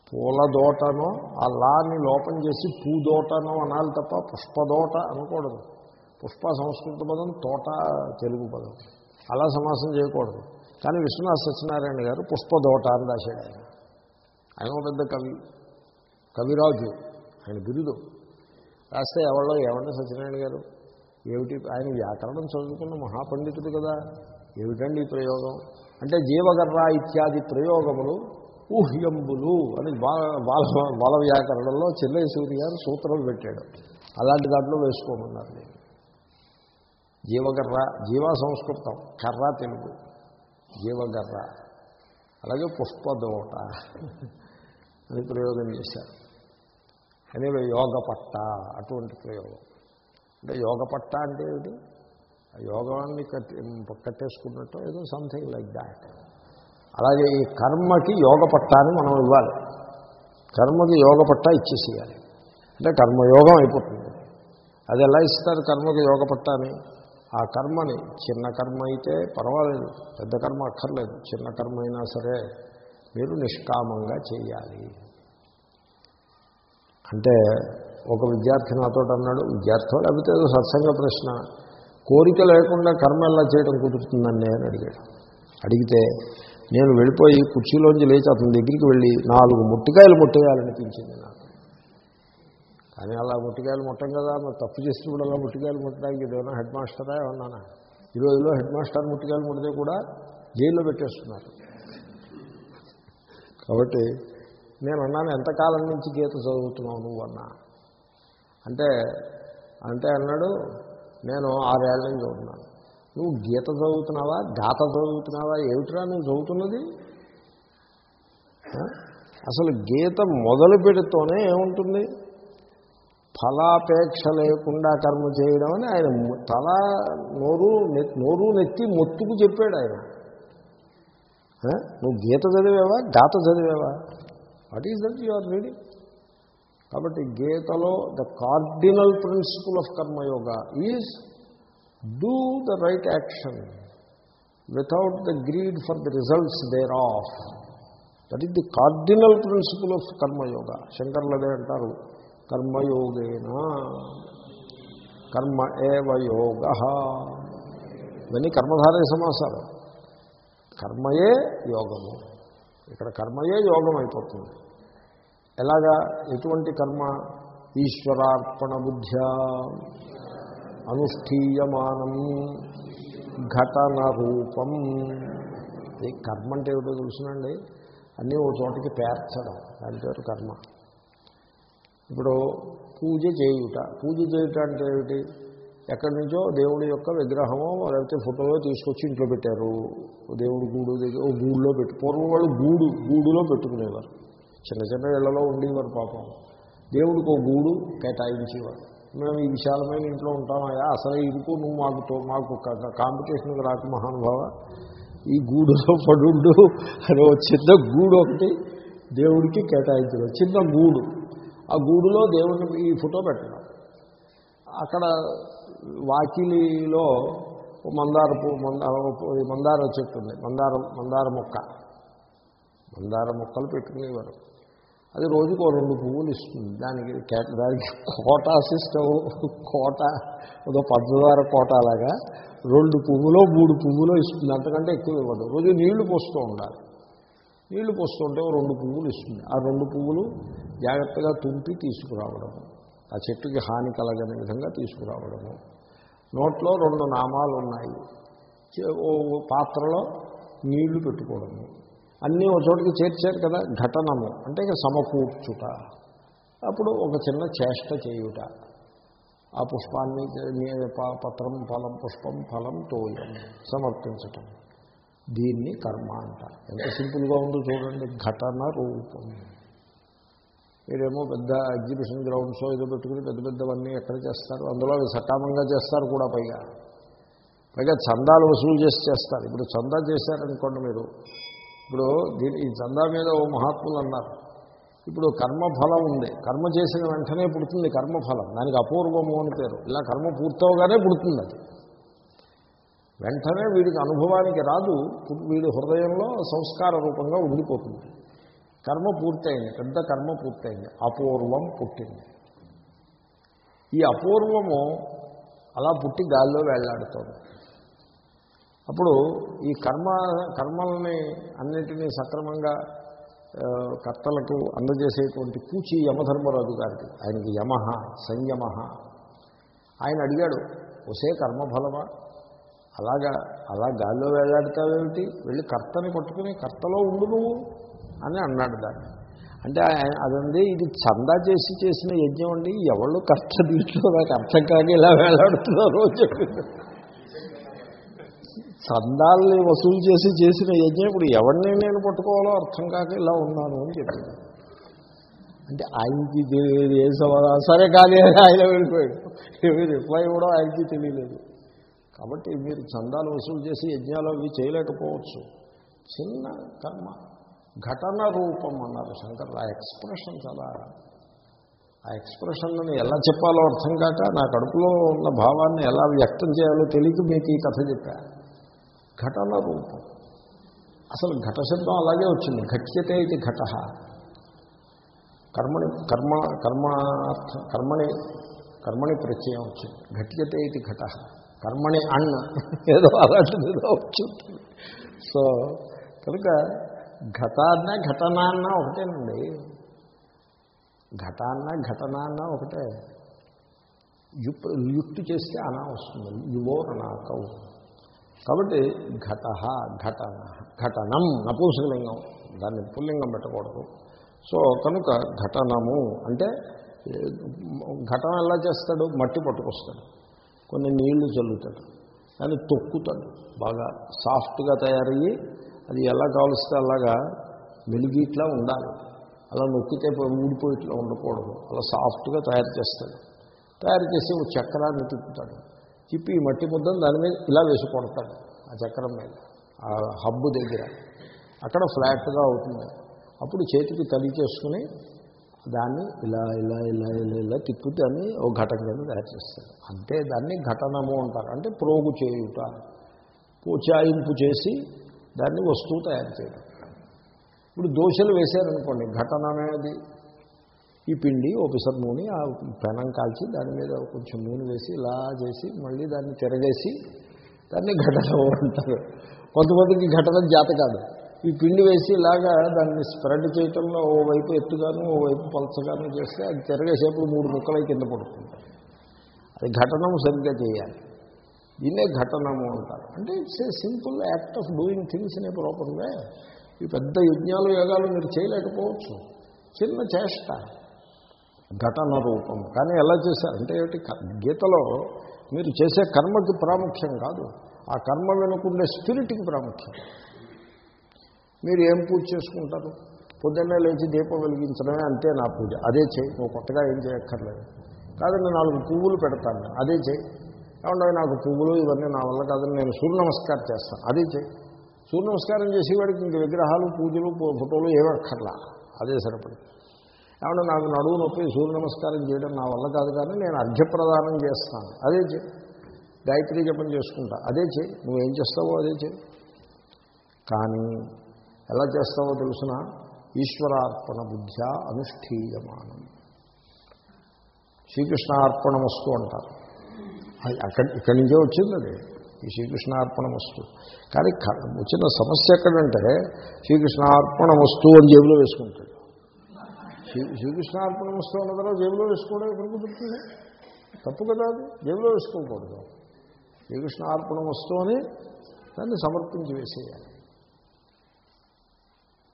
పూలదోటనో ఆ లాని లోపం చేసి పూదోటనో అనాలి తప్ప పుష్పదోట అనకూడదు. పుష్ప సంస్కృత పదం తోట తెలుగు పదం. అలా సమాసం చేయకూడదు. కానీ విశ్వనాథ సత్యనారాయణ గారు పుష్పదోట అని రాశాడు ఆయన. ఆయన ఒక పెద్ద కవి కవిరాజు ఆయన బిరుదు రాస్తే ఎవరో ఏమన్నా సత్యనారాయణ గారు? ఏమిటి? ఆయన వ్యాకరణం చదువుకున్న మహాపండితుడు కదా. ఏమిటండి ఈ ప్రయోగం? అంటే జీవగర్ర ఇత్యాది ప్రయోగములు ఊహ్యంబులు అని బాల బాల బాల వ్యాకరణంలో చెన్నైసూరి గారు సూత్రం పెట్టాడు. అలాంటి దాంట్లో వేసుకోమన్నారు నేను. జీవగర్ర జీవ సంస్కృతం కర్ర తెలుగు. జీవగర్ర. అలాగే పుష్పదోట. అని ప్రయోగం చేశారు. అనేవి యోగ పట్ట అటువంటి ప్రయోగం. అంటే యోగ పట్ట అంటే ఏమిటి? ఆ యోగాన్ని కట్టి కట్టేసుకున్నట్టు ఏదో సంథింగ్ లైక్ దాట్ అలాగే ఈ కర్మకి యోగ పట్టాన్ని అని మనం ఇవ్వాలి. కర్మకి యోగ పట్ట ఇచ్చేసేయాలి. అంటే కర్మయోగం అయిపోతుంది. అది ఎలా ఇస్తారు కర్మకి యోగ పట్టాన్ని ఆ కర్మని చిన్న కర్మ అయితే పర్వాలేదు. పెద్ద కర్మ అక్కర్లేదు. చిన్న కర్మ అయినా సరే మీరు నిష్కామంగా చేయాలి. అంటే ఒక విద్యార్థి నాతో అన్నాడు విద్యార్థి లేకపోతే సత్సంగ ప్రశ్న? కోరిక లేకుండా కర్మ ఎలా చేయడం కుదురుతుందండి అని అడిగాడు. అడిగితే నేను వెళ్ళిపోయి కుర్చీలోంచి లేచి అతని దగ్గరికి వెళ్ళి నాలుగు ముట్టికాయలు ముట్టేయాలనిపించింది నాకు. కానీ అలా ముట్టికాయలు ముట్టం కదా మరి తప్పు చేసినప్పుడు అలా ముట్టికాయలు ముట్టడానికి ఏదైనా హెడ్ మాస్టరా ఏమన్నానా? ఈ రోజులో హెడ్ మాస్టర్ ముట్టికాయలు ముడితే కూడా జైల్లో పెట్టేస్తున్నారు. కాబట్టి నేను అన్నాను ఎంతకాలం నుంచి గీత చదువుతున్నావు నువ్వు? అన్నా. అంటే అంటే అన్నాడు నేను ఆరేళ్ళ నుంచి చదువుతున్నాను. నువ్వు గీత చదువుతున్నావా? గాత చదువుతున్నావా? ఏమిట్రా నువ్వు చదువుతున్నది? అసలు గీత మొదలు పెడితేనే ఏముంటుంది? ఫలాపేక్ష లేకుండా కర్మ చేయడం అని ఆయన తల నోరు నోరు నెత్తి మొత్తుకు చెప్పాడు ఆయన. నువ్వు గీత చదివేవా? గాత చదివేవా? What is that your reading కాబట్టి గీతలో the cardinal principal of karma yoga is do the right action without the greed for the results there of that is the cardinal principal of karma yoga శంకర్లదే అంటారు. కర్మయోగేనా. కర్మ ఏవ యోగ. ఇవన్నీ కర్మధారయ సమాసాలు. కర్మయే యోగము. ఇక్కడ కర్మయే యోగం అయిపోతుంది. ఎలాగా? ఎటువంటి కర్మ? ఈశ్వరార్పణ బుద్ధ్యా అనుష్ఠీయమానం ఘటన రూపం కర్మ అంటే ఏమిటో తెలుసునండి? అన్నీ ఓ చోటికి పేర్చడం. దాని పేరు కర్మ. ఇప్పుడు పూజ చేయుట. పూజ చేయుట అంటే ఏమిటి? ఎక్కడి నుంచో దేవుడి యొక్క విగ్రహమో లేకపోతే ఫోటోలో తీసుకొచ్చి ఇంట్లో పెట్టారు. దేవుడి గూడు దగ్గర గూడులో పెట్టు పూర్వం వాళ్ళు గూడు గూడులో పెట్టుకునేవారు. చిన్న చిన్న ఇళ్ళలో ఉండేవారు పాపం. దేవుడికి ఒక గూడు కేటాయించేవారు. మేము ఈ విశాలమైన ఇంట్లో ఉంటామయ్యా అసలు ఇరుకు నువ్వు మాకు తో- మాకు కాంపిటీషన్కి రాక మహానుభావ ఈ గూడులో పడుండు అని చిన్న గూడు ఒకటి దేవుడికి కేటాయించడం చిన్న గూడు. ఆ గూడులో దేవుడిని ఈ ఫోటో పెట్టడం. అక్కడ వాకిలిలో మందార పూ మందార మందార చెట్టు ఉంది మందార మందార మొక్క. మందార మొక్కలు పెట్టుకునేవారు. అది రోజుకు రెండు పువ్వులు ఇస్తుంది. దానికి దానికి కోటా సిస్టమ్ కోట ఏదో పద్మదార కోటలాగా రెండు పువ్వులో మూడు పువ్వులో ఇస్తుంది. అంతకంటే ఎక్కువ ఇవ్వదు. రోజు నీళ్ళు పోస్తూ ఉండాలి. నీళ్ళు పోస్తుంటే రెండు పువ్వులు ఇస్తుంది. ఆ రెండు పువ్వులు జాగ్రత్తగా తుంపి తీసుకురావడం ఆ చెట్టుకి హాని కలగని విధంగా తీసుకురావడము. నోట్లో రెండు నామాలు ఉన్నాయి ఓ పాత్రలో నీళ్ళు పెట్టుకోవడము. అన్నీ ఒక చోటికి చేర్చారు కదా ఘటనము. అంటే ఇక సమకూర్చుట. అప్పుడు ఒక చిన్న చేష్ట చేయుట. ఆ పుష్పాన్ని పత్రం ఫలం పుష్పం ఫలం తోయం సమర్పించటం. దీన్ని కర్మ అంట. ఎంత సింపుల్గా ఉందో చూడండి. ఘటన రూపం. మీరేమో పెద్ద ఎగ్జిబిషన్ గ్రౌండ్స్ ఏదో పెట్టుకుని పెద్ద పెద్దవన్నీ ఎక్కడ చేస్తారు? అందులో అవి సకామంగా చేస్తారు కూడా పైగా. పైగా చందాలు వసూలు చేసి చేస్తారు. ఇప్పుడు చందా చేశారనుకోండి మీరు. ఇప్పుడు దీని ఈ చందా మీద ఓ మహాత్ములు అన్నారు. ఇప్పుడు కర్మఫలం ఉంది. కర్మ చేసిన వెంటనే పుడుతుంది కర్మఫలం. దానికి అపూర్వము అని పేరు. ఇలా కర్మ పూర్తవగానే పుడుతుంది అది. వెంటనే వీడికి అనుభవానికి రాదు. వీడి హృదయంలో సంస్కార రూపంగా ఉండిపోతుంది. కర్మ పూర్తయింది పెద్ద కర్మ పూర్తయింది అపూర్వం పుట్టింది. ఈ అపూర్వము అలా పుట్టి గాల్లో వేళ్ళాడుతోంది. అప్పుడు ఈ కర్మ కర్మల్ని అన్నిటినీ సక్రమంగా కర్తలకు అందజేసేటువంటి పూచి యమధర్మరాజు గారికి ఆయనకి యమ సంయమ ఆయన అడిగాడు ఒసే కర్మఫలమా? అలాగా అలా గాల్లో వేలాడతావేమిటి వెళ్ళి కర్తని పట్టుకుని కర్తలో ఉండు నువ్వు. అని అన్నాడు దాన్ని. అంటే అదండి ఇది చందా చేసి చేసిన యజ్ఞం అండి. ఎవళ్ళు కష్ట దీంట్లో నాకు అర్థం కాక ఇలా వేలాడుతున్నారో అని చెప్పింది చందాల్ని వసూలు చేసి చేసిన యజ్ఞం ఇప్పుడు ఎవరిని నేను పట్టుకోవాలో అర్థం కాక ఇలా ఉన్నాను అని చెప్పింది అంటే ఆయనకి తెలియదు ఏ సమాధానం? సరే కానీ ఆయన వెళ్ళిపోయాడు. ఏమి రిప్లై కూడా ఆయనకి తెలియలేదు. కాబట్టి మీరు చందాలు వసూలు చేసి యజ్ఞాలు అవి చేయలేకపోవచ్చు. చిన్న కర్మ. ఘటన రూపం అన్నారు శంకర్. ఆ ఎక్స్ప్రెషన్ చాలా ఆ ఎక్స్ప్రెషన్లను ఎలా చెప్పాలో అర్థం కాక నా కడుపులో ఉన్న భావాన్ని ఎలా వ్యక్తం చేయాలో తెలియక మీకు ఈ కథ చెప్పా. ఘటన రూపం. అసలు ఘట శబ్దం అలాగే వచ్చింది. ఘట్యతే ఇది ఘట. కర్మని కర్మ కర్మార్థ కర్మని కర్మని ప్రత్యయం వచ్చింది. ఘట్యతే ఇది ఘట. కర్మని అన్న ఏదో అలాంటిది ఏదో వచ్చింది. సో కనుక ఘటాన్న ఘటనాన్న ఒకటేనండి ఘటాన్న ఘటనాన్న ఒకటే. యుక్ యుక్తి చేస్తే అనా వస్తుంది. యువో అనాకవు కాబట్టి ఘట ఘటన ఘటనం నపూంసకలింగం. దాన్ని పుల్లింగం పెట్టకూడదు. సో కనుక ఘటనము అంటే ఘటన ఎలా చేస్తాడు? మట్టి పట్టుకొస్తాడు. కొన్ని నీళ్ళు చల్లుతాడు. దాన్ని తొక్కుతాడు. బాగా సాఫ్ట్గా తయారయ్యి అది ఎలా కావలిస్తే అలాగా మెలిగిట్లా ఉండాలి. అలా నొక్కితే ఊడిపోయిట్లా ఉండకూడదు. అలా సాఫ్ట్గా తయారు చేస్తాడు. తయారు చేసి ఒక చక్రాన్ని తిప్పుతాడు. తిప్పి ఈ మట్టి ముద్దను దాని మీద ఇలా వేసి కొడతాడు ఆ చక్రం మీద ఆ హబ్బు దగ్గర. అక్కడ ఫ్లాట్గా అవుతుంది. అప్పుడు చేతికి తడి చేసుకుని దాన్ని ఇలా ఇలా ఇలా ఇలా ఇలా తిప్పి దాన్ని ఒక ఘటన కింద తయారు చేస్తాడు. అంతే దాన్ని ఘటనము అంటారు. అంటే ప్రోగు చేయుట. పోచాయింపు చేసి దాన్ని వస్తువు తయారు చేయడం. ఇప్పుడు దోశలు వేశారనుకోండి ఘటన అనేది. ఈ పిండి ఒకసారి నూనె ఆ పెనం కాల్చి దాని మీద కొంచెం నూనె వేసి ఇలా చేసి మళ్ళీ దాన్ని తిరగేసి దాన్ని ఘటన అంటారు. కొంతమందికి ఘటన జాత కాదు ఈ పిండి వేసి ఇలాగా దాన్ని స్ప్రెడ్ చేయటంలో ఓవైపు ఎత్తుగాను ఓవైపు పలచగాను చేస్తే అది తిరగేసేపుడు మూడు ముక్కలై కింద పడుతుంది అది ఘటనం సరిగ్గా చేయాలి. దీన్నే ఘటనము అంటారు. అంటే it's a simple act of doing things అనే ప్రాపర్గా ఈ పెద్ద యజ్ఞాలు యోగాలు మీరు చేయలేకపోవచ్చు. చిన్న చేష్ట. ఘటన రూపం. కానీ ఎలా చేశారంటే ఏమిటి? గీతలో మీరు చేసే కర్మకి ప్రాముఖ్యం కాదు. ఆ కర్మ వెనుకుండే స్పిరిట్కి ప్రాముఖ్యం. మీరు ఏం పూజ చేసుకుంటారు? పొద్దున్నే లేచి దీపం వెలిగించడమే అంతే నా పూజ. అదే చేయి. నువ్వు కొత్తగా ఏం చేయక్కర్లేదు. కాదండి నాలుగు పువ్వులు పెడతాను. అదే చేయి. ఏమంటే నాకు పువ్వులు ఇవన్నీ నా వల్ల కాదని నేను సూర్య నమస్కారం చేస్తాను. అది చేయి. సూర్య నమస్కారం చేసేవాడికి ఇంక విగ్రహాలు పూజలు ఫోటోలు ఏమక్కర్లా అదే సరిపడి. ఏమన్నా నాకు నడువు నొప్పి సూర్య నమస్కారం చేయడం నా వల్ల కాదు కానీ నేను అర్ఘ్యప్రదానం చేస్తాను. అదే చేయి. గాయత్రి జపం చేసుకుంటా. అదే చేయి. నువ్వేం చేస్తావో అదే చేయి. కానీ ఎలా చేస్తావో తెలుసిన? ఈశ్వరార్పణ బుద్ధ్యా అనుష్ఠీయమానం. శ్రీకృష్ణార్పణ వస్తు అంటారు. అక్కడ ఇక్కడి నుంచే వచ్చింది అది. ఈ శ్రీకృష్ణార్పణ వస్తు కానీ వచ్చిన సమస్య ఎక్కడంటే శ్రీకృష్ణార్పణ వస్తువు అని జేబులో వేసుకుంటాడు. శ్రీ శ్రీకృష్ణార్పణ వస్తువు అన్న తర్వాత జేబులో వేసుకోవడం ఎక్కడ కుదురుతుంది? తప్పు కదా అది. జేబులో వేసుకోకూడదు. శ్రీకృష్ణార్పణ వస్తువు అని దాన్ని సమర్పించి వేసేయాలి.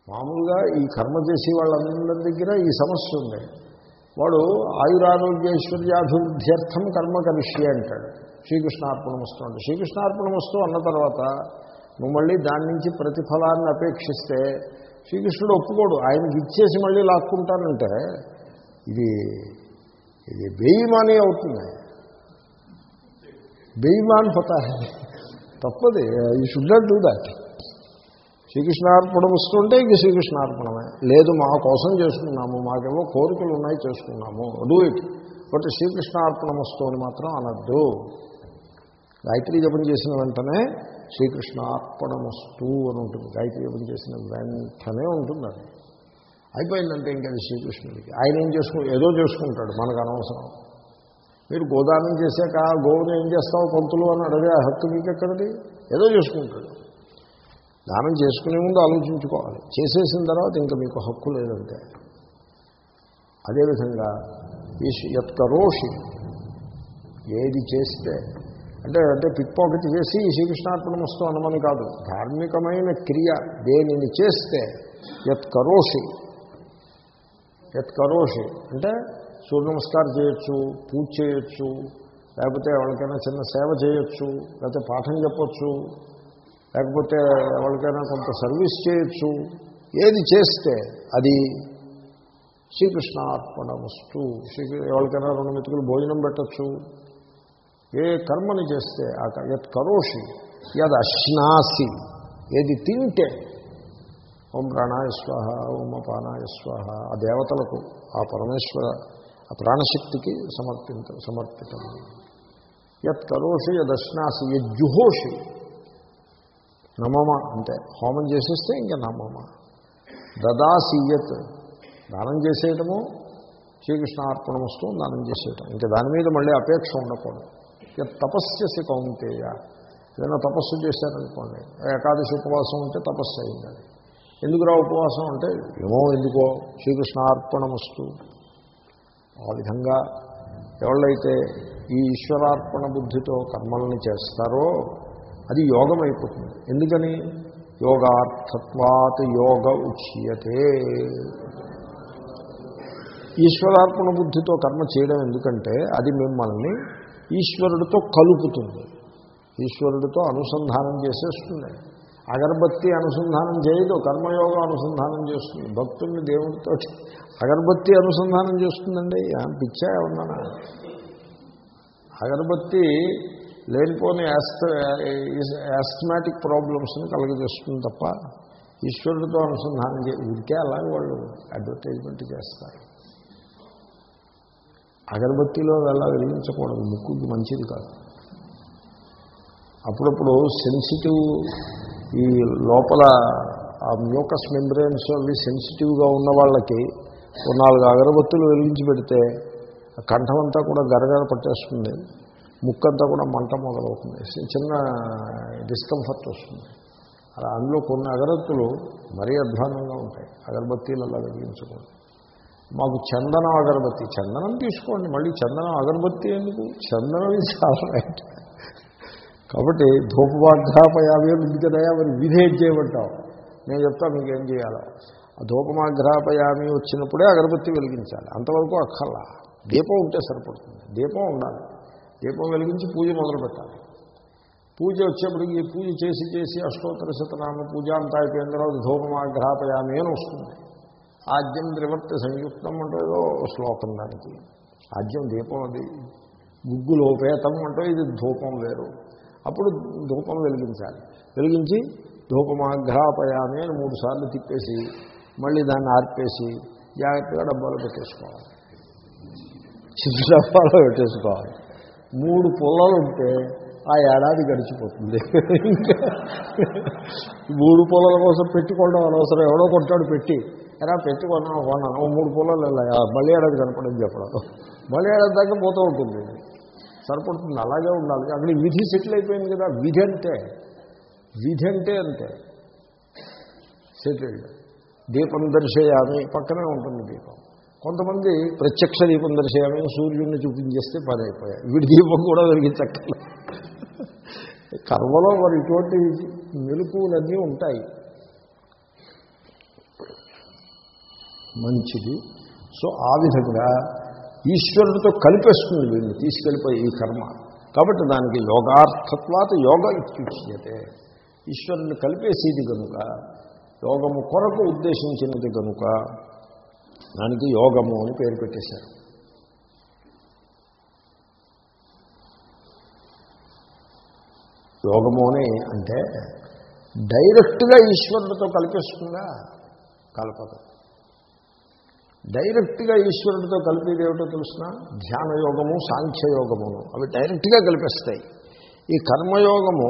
మామూలుగా ఈ కర్మ చేసే వాళ్ళందరి దగ్గర ఈ సమస్య ఉంది వాడు ఆయురారోగ్యైశ్వర్యాభివృద్ధ్యర్థం కర్మ కరిష్యే అంటాడు. శ్రీకృష్ణార్పణ వస్తువు అంటే శ్రీకృష్ణార్పణ వస్తువు అన్న తర్వాత నువ్వు మళ్ళీ దాని నుంచి ప్రతిఫలాన్ని అపేక్షిస్తే శ్రీకృష్ణుడు ఒప్పుకోడు. ఆయనకి ఇచ్చేసి మళ్ళీ లాక్కుంటానంటే ఇది ఇది బెయిమానీ అవుతుంది. బెయిమాన్ పోతా తప్పది. He should not do that. శ్రీకృష్ణార్పణ వస్తుంటే ఇంక శ్రీకృష్ణార్పణమే. లేదు మా కోసం చేసుకున్నాము మాకేమో కోరికలు ఉన్నాయి చేసుకున్నాము. డూ ఇట్ బట్ శ్రీకృష్ణార్పణ వస్తువుని మాత్రం అనద్దు. గాయత్రి జపం చేసిన వెంటనే శ్రీకృష్ణార్పణమస్తు అని ఉంటుంది. గాయత్రి జపం చేసిన వెంటనే ఉంటుంది అది. అయిపోయిందంటే ఇంకా శ్రీకృష్ణుడికి. ఆయన ఏం చేసుకో ఏదో చేసుకుంటాడు మనకు అనవసరం. మీరు గోదానం చేశాక గోవుని ఏం చేస్తావు పంతులు అని అడిగే హక్కు మీకు ఎక్కడిది ఏదో చేసుకుంటాడు. దానం చేసుకునే ముందు ఆలోచించుకోవాలి. చేసేసిన తర్వాత ఇంకా మీకు హక్కు లేదంటే. అదేవిధంగా ఈ యత్కరోషి ఏది చేస్తే అంటే అంటే పిక్ పాకెట్ చేసి శ్రీకృష్ణార్పణం వస్తూ అనమని కాదు. ధార్మికమైన క్రియ దేనిని చేస్తే యత్కరోషి. యత్కరోషి అంటే సూర్య నమస్కారం చేయొచ్చు పూజ చేయొచ్చు లేకపోతే ఎవరికైనా చిన్న సేవ చేయొచ్చు లేకపోతే పాఠం చెప్పొచ్చు లేకపోతే ఎవరికైనా కొంత సర్వీస్ చేయొచ్చు. ఏది చేస్తే అది శ్రీకృష్ణార్పణ వస్తు శ్రీ ఎవరికైనా రెండు మెతుకులు భోజనం పెట్టచ్చు. ఏ కర్మని చేస్తే ఆ యత్ కరోషి యద్ అశ్నాసి ఏది తింటే ఓం ప్రాణాయ స్వాహ ఓం అపానాయ స్వాహ ఆ దేవతలకు ఆ పరమేశ్వర ఆ ప్రాణశక్తికి సమర్పించ సమర్పితం. యత్ కరోషి యదశ్నాసి యజ్జుహోషి నమమ అంటే హోమం చేసేస్తే ఇంకా నమమ. దదాసీయత్. దానం చేసేయటము శ్రీకృష్ణార్పణమస్తు దానం చేసేయటం. ఇంకా దాని మీద మళ్ళీ అపేక్ష ఉండకూడదు. ఇక తపస్సు కౌంతేయ. ఏదైనా తపస్సు చేశారనుకోండి ఏకాదశి ఉపవాసం ఉంటే తపస్సు అయింది అది. ఎందుకురా ఉపవాసం అంటే ఏమో ఎందుకో శ్రీకృష్ణార్పణమస్తు. ఆ విధంగా ఎవళ్ళైతే ఈ ఈశ్వరార్పణ బుద్ధితో కర్మల్ని చేస్తారో అది యోగం అయిపోతుంది ఎందుకని? యోగార్థత్వాత్ యోగ ఉచ్యతే. ఈశ్వరార్పణ బుద్ధితో కర్మ చేయడం ఎందుకంటే అది మిమ్మల్ని ఈశ్వరుడితో కలుపుతుంది. ఈశ్వరుడితో అనుసంధానం చేసేస్తుంది. అగరబత్తి అనుసంధానం చేయదు కర్మయోగం అనుసంధానం చేస్తుంది. భక్తుల్ని దేవుడితో అగరబత్తి అనుసంధానం చేస్తుందండి? పిచ్చా ఉన్నానా అగరబత్తి లేనిపోని యాస్మాటిక్ ప్రాబ్లమ్స్ని కలగజేస్తుంది తప్ప ఈశ్వరుడితో అనుసంధానం చే ఉడికే అలాగే వాళ్ళు అడ్వర్టైజ్మెంట్ చేస్తారు. అగరబత్తిలో అలా వెలిగించకూడదు ముక్కుకి మంచిది కాదు. అప్పుడప్పుడు సెన్సిటివ్ ఈ లోపల ఆ మ్యూకస్ మెంబ్రెయిన్స్ అవి సెన్సిటివ్గా ఉన్న వాళ్ళకి నాలుగు అగరబత్తులు వెలిగించి పెడితే ఆ కూడా గరగర పట్టేస్తుంది. ముక్కంతా కూడా మంట మొదలవుతుంది. చిన్న డిస్కంఫర్ట్ వస్తుంది. అలా అందులో కొన్ని అగరత్తులు మరీ అధ్వానంగా ఉంటాయి. అగరబత్తీలు అలా మాకు చందనం అగరబత్తి. చందనం తీసుకోండి. మళ్ళీ చందనం అగరబత్తి ఎందుకు? చందనం ఇది చాలా రైట్ కాబట్టి ధూపమాఘ్రాపయామి విద్యదయా మరి విధేయం చేయమంటావు. నేను చెప్తా మీకు ఏం చేయాలో. ఆ ధూపమాఘ్రాపయామి వచ్చినప్పుడే అగరబత్తి వెలిగించాలి. అంతవరకు అక్కర్లా. దీపం ఉంటే సరిపడుతుంది. దీపం ఉండాలి. దీపం వెలిగించి పూజ మొదలు పెట్టాలి పూజ వచ్చేప్పటికి పూజ చేసి చేసి అష్టోత్తర శతనామ పూజ అంతా అయిపోయిన తర్వాత ధూపమాఘ్రాపయామి అని వస్తుంది. ఆద్యం త్రివర్తి సంయుక్తం అంటే ఏదో శ్లోకం దానికి. ఆద్యం దీపం అది. గుగ్గులోపేతం అంటే ఇది ధూపం వేరు. అప్పుడు ధూపం వెలిగించాలి. వెలిగించి ధూపమాగ్రహాపయామి అని మూడు సార్లు తిప్పేసి మళ్ళీ దాన్ని ఆర్పేసి జాగ్రత్తగా డబ్బాలో పెట్టేసుకోవాలి. చిన్న డబ్బాలో పెట్టేసుకోవాలి. మూడు పుల్లలు ఉంటే ఆ ఏడాది గడిచిపోతుంది. మూడు పొలాల కోసం పెట్టుకోవడం అనవసరం. ఎవడో కొంటాడు పెట్టి. ఎలా పెట్టుకున్నాను కొన్నాను మూడు పుల్లలు వెళ్ళాయి? మళ్ళీ ఏడాది కనపడని చెప్పడం. మళ్ళీ ఏడాది దాకా పోతూ ఉంటుంది. సరిపడుతుంది. అలాగే ఉండాలి. అక్కడ విధి సెటిల్ అయిపోయింది కదా. విధి అంటే విధి అంటే అంతే సెటిల్డ్. దీపం దర్శయామి. పక్కనే ఉంటుంది దీపం. కొంతమంది ప్రత్యక్ష దీపం దర్శయామి సూర్యుడిని చూపించేస్తే పని అయిపోయాయి వీడి దీపం కూడా వెలిగించక్కర్లేదు కర్మలో మరి ఇటువంటి మెలుపులన్నీ ఉంటాయి. మంచిది. సో ఆ విధంగా ఈశ్వరుడితో కలిపేస్తుంది వీళ్ళు తీసుకెళ్ళిపోయి ఈ కర్మ. కాబట్టి దానికి యోగార్థత్వాత యోగ ఇత్యుచ్యతే. ఈశ్వరుని కలిపేసేది కనుక యోగము కొరకు ఉద్దేశించినది కనుక దానికి యోగము అని పేరు పెట్టేశారు. యోగము అని అంటే డైరెక్ట్గా ఈశ్వరుడితో కలిపేస్తుందా? కలపదు. డైరెక్ట్గా ఈశ్వరుడితో కలిపేది ఏమిటో తెలుసిన? ధ్యానయోగము సాంఖ్యయోగమును. అవి డైరెక్ట్గా కలిపేస్తాయి. ఈ కర్మయోగము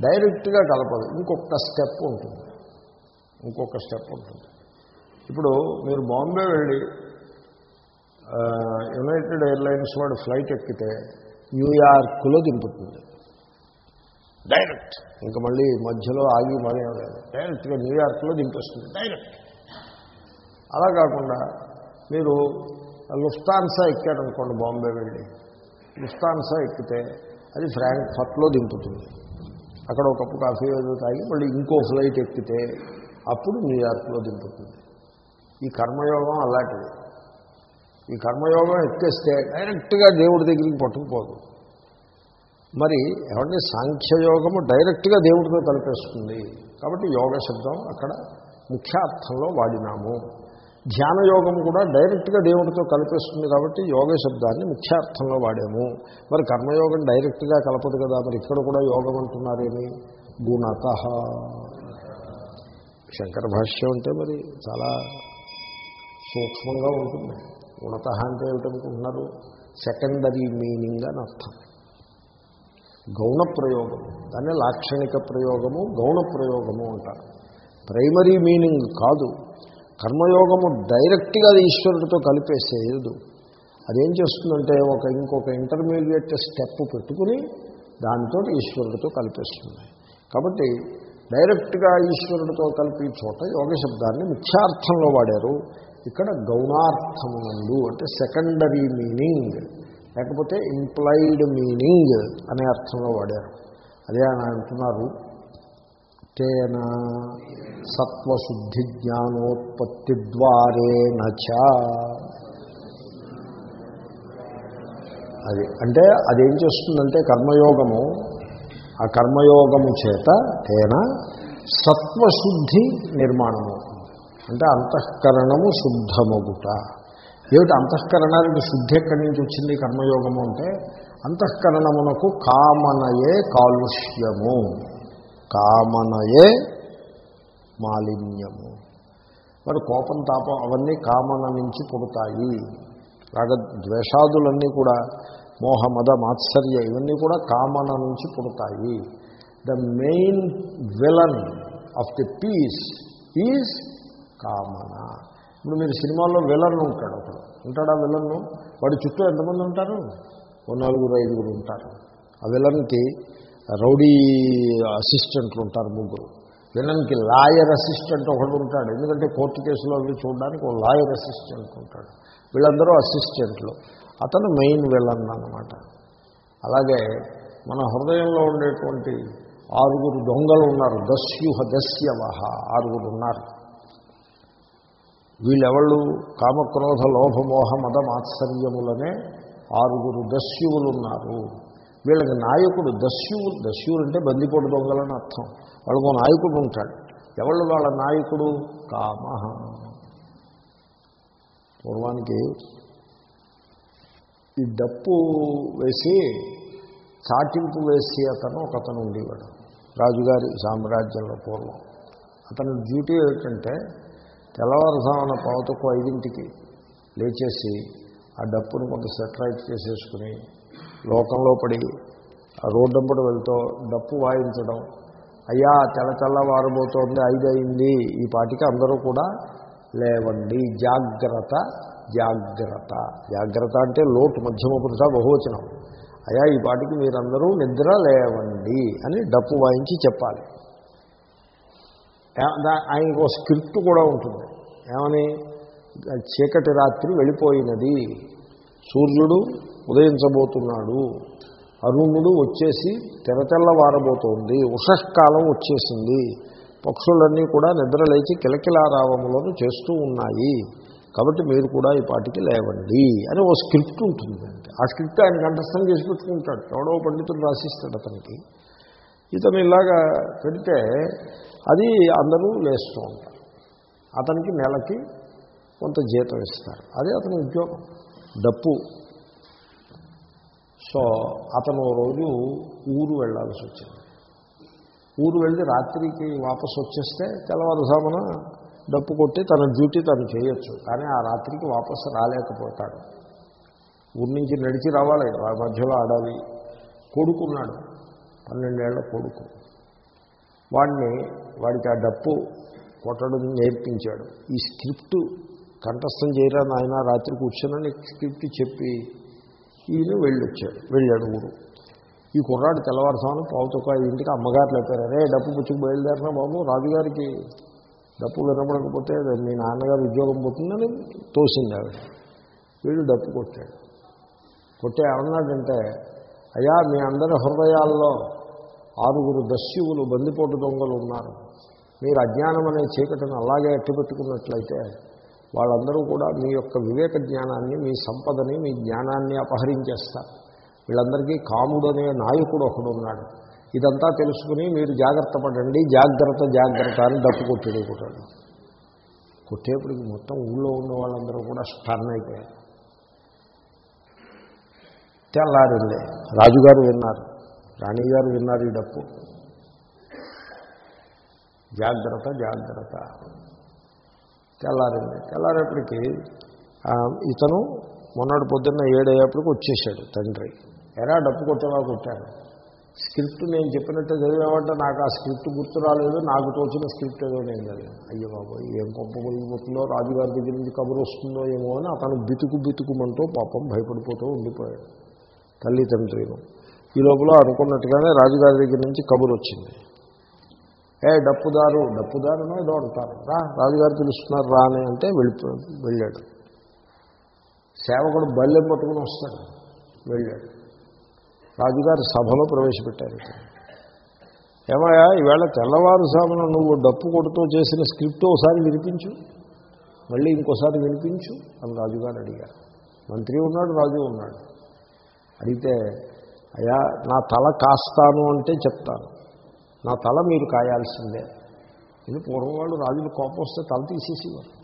డైరెక్ట్గా కలపదు. ఇంకొక స్టెప్ ఉంటుంది. ఇంకొక స్టెప్ ఉంటుంది. ఇప్పుడు మీరు బాంబే వెళ్ళి యునైటెడ్ ఎయిర్లైన్స్ వాడు ఫ్లైట్ ఎక్కితే న్యూయార్క్లో దింపుతుంది డైరెక్ట్ ఇంకా మళ్ళీ మధ్యలో ఆగి మళ్ళీ లేదు. డైరెక్ట్గా న్యూయార్క్లో దింపేస్తుంది. డైరెక్ట్ అలా కాకుండా మీరు లుఫ్తాన్సా ఎక్కారనుకోండి బాంబే వెళ్ళి. లుఫ్తాన్సా ఎక్కితే అది ఫ్రాంక్ఫర్ట్లో దింపుతుంది. అక్కడ ఒక కప్పు కాఫీ ఏదో తాగి మళ్ళీ ఇంకో ఫ్లైట్ ఎక్కితే అప్పుడు న్యూయార్క్లో దింపుతుంది. ఈ కర్మయోగం అలాంటిది. ఈ కర్మయోగం ఎక్కేస్తే డైరెక్ట్గా దేవుడి దగ్గరికి పట్టుకుపోదు. మరి ఏమంటే సాంఖ్యయోగము డైరెక్ట్గా దేవుడితో కలిపేస్తుంది కాబట్టి యోగ శబ్దం అక్కడ ముఖ్య అర్థంలో వాడినాము. ధ్యానయోగం కూడా డైరెక్ట్గా దేవుడితో కలిపేస్తుంది కాబట్టి యోగ శబ్దాన్ని ముఖ్యార్థంలో వాడాము. మరి కర్మయోగం డైరెక్ట్గా కలపదు కదా మరి ఇక్కడ కూడా యోగం అంటున్నారేమి? గుణత. శంకర భాష్యం అంటే మరి చాలా సూక్ష్మంగా ఉంటుంది. ఉన్నత అంటే ఏమిటనుకుంటున్నారు? సెకండరీ మీనింగ్ అని అర్థం. గౌణ ప్రయోగము దాన్ని లాక్షణిక ప్రయోగము గౌణ ప్రయోగము అంటారు. ప్రైమరీ మీనింగ్ కాదు. కర్మయోగము డైరెక్ట్గా అది ఈశ్వరుడితో కలిపేసేయదు అదేం చేస్తుందంటే ఒక ఇంకొక ఇంటర్మీడియట్ స్టెప్ పెట్టుకుని దాంతో ఈశ్వరుడితో కలిపేస్తుంది. కాబట్టి డైరెక్ట్గా ఈశ్వరుడితో కలిపి చోట యోగ శబ్దాన్ని ముఖ్యార్థంలో వాడారు. ఇక్కడ గౌణార్థమునందు అంటే సెకండరీ మీనింగ్ లేకపోతే ఇంప్లైడ్ మీనింగ్ అనే అర్థంలో వాడారు. అదే అని అంటున్నారు తేన సత్వశుద్ధి జ్ఞానోత్పత్తి ద్వారే నచ అది అంటే అదేం చేస్తుందంటే కర్మయోగము ఆ కర్మయోగము చేత తేన సత్వశుద్ధి నిర్మాణము అంటే అంతఃకరణము శుద్ధమగుట. ఏమిటి అంతఃకరణానికి శుద్ధి ఎక్కడి నుంచి వచ్చింది కర్మయోగము అంటే? అంతఃకరణమునకు కామనయే కాలుష్యము. కామనయే మాలిన్యము. మరి కోపం తాపం అవన్నీ కామన నుంచి పుడతాయి. రాగ ద్వేషాదులన్నీ కూడా మోహ మద మాత్సర్య ఇవన్నీ కూడా కామన నుంచి పుడతాయి. The main villain of the piece is కామన? ఇప్పుడు మీరు సినిమాల్లో విలన్ ఉంటాడు ఒకడు ఉంటాడా విలన్ను? వాడి చుట్టూ ఎంతమంది ఉంటారు? ఓ నలుగురు ఐదుగురు ఉంటారు. ఆ విలన్కి రౌడీ అసిస్టెంట్లు ఉంటారు ముగ్గురు. విలన్కి లాయర్ అసిస్టెంట్ ఒకడు ఉంటాడు. ఎందుకంటే కోర్టు కేసులో అవి చూడడానికి ఒక లాయర్ అసిస్టెంట్ ఉంటాడు. వీళ్ళందరూ అసిస్టెంట్లు. అతను మెయిన్ విలన్ అనమాట అలాగే మన హృదయంలో ఉండేటువంటి ఆరుగురు దొంగలు ఉన్నారు. దస్యుహ దస్యవహ ఆరుగురు ఉన్నారు. వీళ్ళెవళ్ళు? కామక్రోధ లోభమోహ మద మాత్సర్యములనే ఆరుగురు దస్యువులు ఉన్నారు వీళ్ళకి నాయకుడు దస్యువు దస్యువులు అంటే బందిపోటు దొంగలని అర్థం. వాళ్ళకు నాయకుడు ఉంటాడు. ఎవళ్ళు వాళ్ళ నాయకుడు? కామ. పూర్వానికి ఈ డప్పు వేసి చాటింపు వేసి అతను ఒక అతను ఉండేవాడు. రాజుగారి సామ్రాజ్యంలో పూర్వం. అతని డ్యూటీ ఏమిటంటే తెల్లవారుజామున పావుతకు ఐదింటికి లేచేసి ఆ డప్పును కొంత సెటరైట్ చేసేసుకుని లోకంలో పడి ఆ రోడ్డంపడి వెళ్తూ డప్పు వాయించడం అయ్యా తెల్ల తెల్లవారబోతోంది ఐదు అయింది ఈ పాటికి అందరూ కూడా లేవండి. జాగ్రత్త జాగ్రత్త. జాగ్రత్త అంటే లోటు మధ్యమ పురుష బహువచనం. అయ్యా ఈ పాటికి మీరందరూ నిద్ర లేవండి అని డప్పు వాయించి చెప్పాలి. ఆయనకు ఒక స్క్రిప్ట్ కూడా ఉంటుంది. ఏమని? చీకటి రాత్రి వెళ్ళిపోయినది. సూర్యుడు ఉదయించబోతున్నాడు. అరుణుడు వచ్చేసి తెరతెల్లవారబోతోంది. ఉషకాలం వచ్చేసింది. పక్షులన్నీ కూడా నిద్రలేచి కిలకిలారావములను చేస్తూ ఉన్నాయి. కాబట్టి మీరు కూడా ఈ పాటికి లేవండి అని ఓ స్క్రిప్ట్ ఉంటుంది ఆ స్క్రిప్ట్ ఆయన కంఠస్థం చేసి పెట్టుకుంటాడు. ఎవడో పండితుడు రాసిస్తాడు అతనికి. ఇతను ఇలాగా పెడితే అది అందరూ వేస్తూ ఉంటారు. అతనికి నెలకి కొంత జీతం ఇస్తారు. అదే అతని ఉద్యోగం. డప్పు సో అతను రోజు ఊరు వెళ్ళాల్సి వచ్చింది. ఊరు వెళ్ళి రాత్రికి వాపసు వచ్చేస్తే తెల్లవారుజామున డప్పు కొట్టి తన డ్యూటీ తను చేయొచ్చు. కానీ ఆ రాత్రికి వాపసు రాలేకపోతాడు. ఊరి నుంచి నడిచి రావాలి. మధ్యలో ఆడాలి. కొడుకున్నాడు. పన్నెండేళ్ళ కొడుకు. వాడిని వాడికి ఆ డప్పు కొట్టడం నేర్పించాడు. ఈ స్క్రిప్ట్ కంఠస్థం చేయరా నాయన? రాత్రి కూర్చొని స్క్రిప్ట్ చెప్పి ఈయన వెళ్ళొచ్చాడు. వెళ్ళాడు ఊరు. ఈ కుర్రాడు తెల్లవారుసాను పావుతొక్క ఇంటికి అమ్మగారు లేపారు అరే డప్పు పుచ్చుకు బయలుదేరినా బాబు రాజుగారికి డప్పు వినపడకపోతే మీ నాన్నగారు ఉద్యోగం పోతుందని తోసింది ఆవిడ. వీడు డప్పు కొట్టాడు. కొట్టే ఏమన్నాడంటే అయ్యా మీ అందరి హృదయాల్లో ఆరుగురు దస్యువులు బందిపోటు దొంగలు ఉన్నారు. మీరు అజ్ఞానం అనే చీకటిని అలాగే అట్టిపెట్టుకున్నట్లయితే వాళ్ళందరూ కూడా మీ యొక్క వివేక జ్ఞానాన్ని మీ సంపదని మీ జ్ఞానాన్ని అపహరించేస్తారు. వీళ్ళందరికీ కాముడు అనే నాయకుడు ఒకడు ఉన్నాడు. ఇదంతా తెలుసుకుని మీరు జాగ్రత్త పడండి జాగ్రత్త జాగ్రత్త అని డప్పు కొట్టేది కొట్టాడు కొట్టేపటికి మొత్తం ఊళ్ళో ఉన్న వాళ్ళందరూ కూడా స్టర్న్ అయిపోయారు. తెల్లారింది. రాజుగారు విన్నారు. రాణి గారు విన్నారు ఈ డప్పు. జాగ్రత్త జాగ్రత్త. తెల్లారింది. తెల్లారేపటికి ఇతను మొన్నటి పొద్దున్న ఏడయ్యేపటికి వచ్చేసాడు తండ్రి. ఎరా డప్పు కొట్టేలా కొట్టారు స్క్రిప్ట్ నేను చెప్పినట్టు చదివేవాటే నాకు ఆ స్క్రిప్ట్ గుర్తు రాలేదు నాకు తోచిన స్క్రిప్ట్ ఏదో నేను చదివాను. అయ్యో బాబు ఏం గొప్ప పోతుందో రాజుగారి దగ్గర నుంచి కబురు వస్తుందో ఏమో అని అతను బితుకు బితుకుమంటూ పాపం భయపడిపోతూ ఉండిపోయాడు. తల్లి తండ్రిను ఈ లోపల అనుకున్నట్టుగానే రాజుగారి దగ్గర నుంచి కబురు వచ్చింది ఏ డప్పుదారు డప్పుదారునో ఏదో అంటారు. రా రాజుగారు పిలుస్తున్నారు రా అని అంటే వెళ్ళిపో వెళ్ళాడు. సేవకుడు బల్లెం పట్టుకుని వస్తాడు వెళ్ళాడు. రాజుగారి సభలో ప్రవేశపెట్టారు ఏమయ్యా ఈవేళ తెల్లవారుసామున నువ్వు డప్పు కొడుతూ చేసిన స్క్రిప్ట్ ఒకసారి వినిపించు మళ్ళీ ఇంకోసారి వినిపించు అని రాజుగారు అడిగారు. మంత్రి ఉన్నాడు రాజు ఉన్నాడు. అడిగితే అయ్యా నా తల కాస్తాను అంటే చెప్తాను. నా తల మీరు కాయాల్సిందే. ఇది పూర్వం వాళ్ళు రాజులు కోపం వస్తే తల తీసేసేవారు.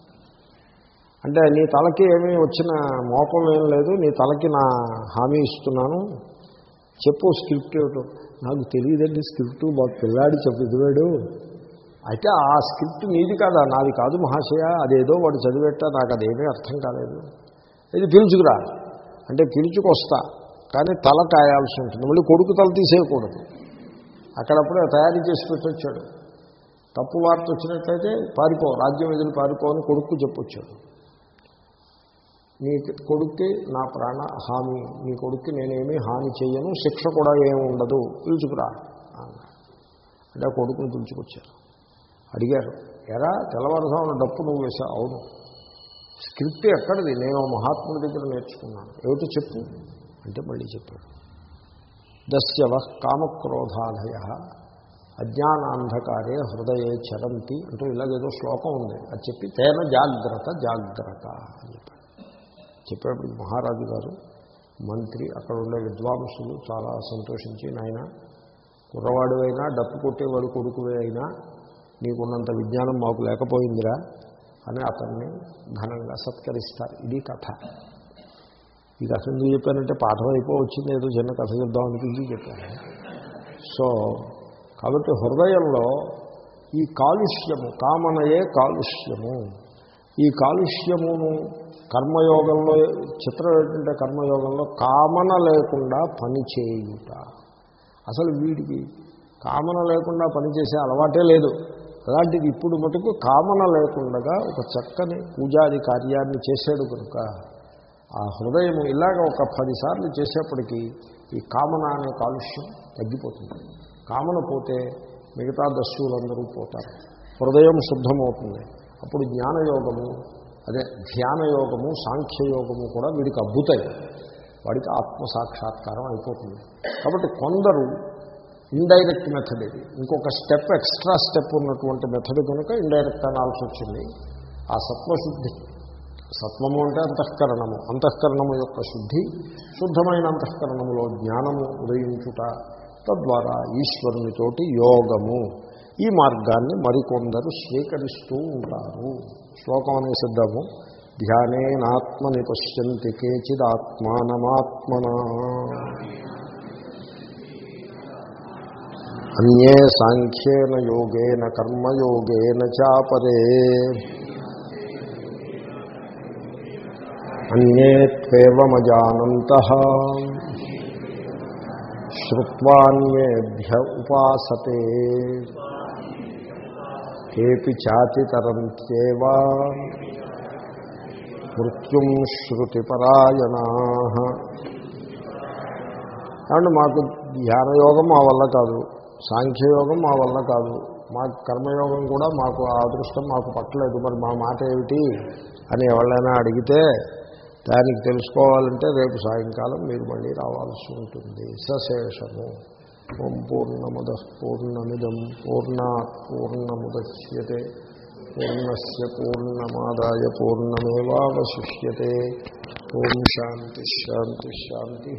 అంటే నీ తలకి ఏమీ వచ్చిన మోపం ఏం లేదు నీ తలకి నా హామీ ఇస్తున్నాను. చెప్పు స్క్రిప్ట్ ఏమిటో. నాకు తెలియదండి స్క్రిప్ట్ మా పిల్లాడి చదివాడు. అయితే ఆ స్క్రిప్ట్ నీది కాదా నాది కాదు మహాశయ అదేదో వాడు చదివేట నాకు అదేమీ అర్థం కాలేదు. ఇది పిలుచుకురా. అంటే పిలుచుకొస్తా. కానీ తల కాయాల్సి ఉంటుంది. మళ్ళీ కొడుకు తల తీసేయకూడదు. అక్కడప్పుడే తయారు చేసి పెట్టొచ్చాడు. తప్పు వార్త వచ్చినట్లయితే పారిపో రాజ్యం ఎదురు పారిపో అని కొడుకు చెప్పొచ్చాడు. నీ కొడుక్కి నా ప్రాణ హామీ నీ కొడుక్కి నేనేమీ హాని చేయను శిక్ష కూడా ఏమి ఉండదు. పిలుచుకురా అంటే కొడుకుని పిలుచుకొచ్చారు. అడిగారు ఎరా తెల్లవారుజామున డప్పు నువ్వు వేసా అవును. స్క్రిప్ట్ ఎక్కడిది? నేను మహాత్ముడి దగ్గర నేర్చుకున్నాను. ఏమిటో చెప్పు. అంటే మళ్ళీ చెప్పాడు. దస్యవ కామక్రోధాలయ అజ్ఞానాంధకారే హృదయే చరంతి అంటూ ఇలాగేదో శ్లోకం ఉంది. అది చెప్పి తేన జాగ్రత్త జాగ్రత్త అని చెప్పాడు. చెప్పేప్పుడు మహారాజు గారు మంత్రి అక్కడ ఉండే విద్వాంసులు చాలా సంతోషించి నాయన కుర్రవాడివైనా డప్పు కొట్టేవాడు కొడుకువే అయినా నీకున్నంత విజ్ఞానం మాకు లేకపోయిందిరా అని అతన్ని ఘనంగా సత్కరిస్తారు. ఇది కథ. ఈ కథ ఎందుకు చెప్పానంటే పాఠం అయిపోవచ్చింది ఏదో చిన్న కథ చెప్దాం అనిపించి చెప్పాను. సో కాబట్టి హృదయంలో ఈ కాలుష్యము కామనయే కాలుష్యము. ఈ కాలుష్యమును కర్మయోగంలో చిత్రం ఏంటంటే కర్మయోగంలో కామన లేకుండా పని చేయుట. అసలు వీడికి కామన లేకుండా పనిచేసే అలవాటే లేదు. అలాంటిది ఇప్పుడు మటుకు కామన లేకుండా ఒక చక్కని పూజాది కార్యాన్ని చేశాడు కనుక ఆ హృదయం ఇలాగ ఒక పదిసార్లు చేసేప్పటికీ ఈ కామన అనే కాలుష్యం తగ్గిపోతుంది. కామన పోతే మిగతా దస్యులందరూ పోతారు. హృదయం శుద్ధమవుతుంది. అప్పుడు జ్ఞానయోగము అదే ధ్యానయోగము సాంఖ్యయోగము కూడా వీడికి అబ్బుతాయి వాడికి ఆత్మసాక్షాత్కారం అయిపోతుంది. కాబట్టి కొందరు ఇండైరెక్ట్ మెథడ్ ఇది. ఇంకొక స్టెప్ ఎక్స్ట్రా స్టెప్ ఉన్నటువంటి మెథడ్ కనుక ఇండైరెక్ట్ అనాల్సి వచ్చింది. ఆ సత్వశుద్ధి సత్వము అంటే అంతఃకరణము. అంతఃకరణము యొక్క శుద్ధి శుద్ధమైన అంతఃకరణములో జ్ఞానము ఉదయించుట తద్వారా ఈశ్వరునితోటి యోగము. ఈ మార్గాన్ని మరికొందరు స్వీకరిస్తూ ఉంటారు. శ్లోకం అనేసిద్దాము ధ్యానేనాత్మని పశ్యంతి కేచిదాత్మానమాత్మనా. అన్యే సాంఖ్యేన యోగేన కర్మయోగేన చాపరే అన్యే త్వేవమజానంత శ్రుత్వాన్యేభ్య ఉపాసతే కేపి చాతితరంత్యేవా మృత్యుం శృతిపరాయణా కాబట్టి మాకు ధ్యానయోగం మా వల్ల కాదు సాంఖ్యయోగం మా వల్ల కాదు. మాకు కర్మయోగం కూడా మాకు ఆ అదృష్టం మాకు పట్టలేదు. మరి మా మాట ఏమిటి అని ఎవరైనా అడిగితే దానికి తెలుసుకోవాలంటే రేపు సాయంకాలం మీరు మళ్ళీ రావాల్సి ఉంటుంది. సశేషము. ఓం పూర్ణముద పూర్ణమిదం పూర్ణా పూర్ణముద్యతే. పూర్ణస్ పూర్ణమాదాయ పూర్ణమేవాశిష్యతే ఓం శాంతి శాంతి శాంతి.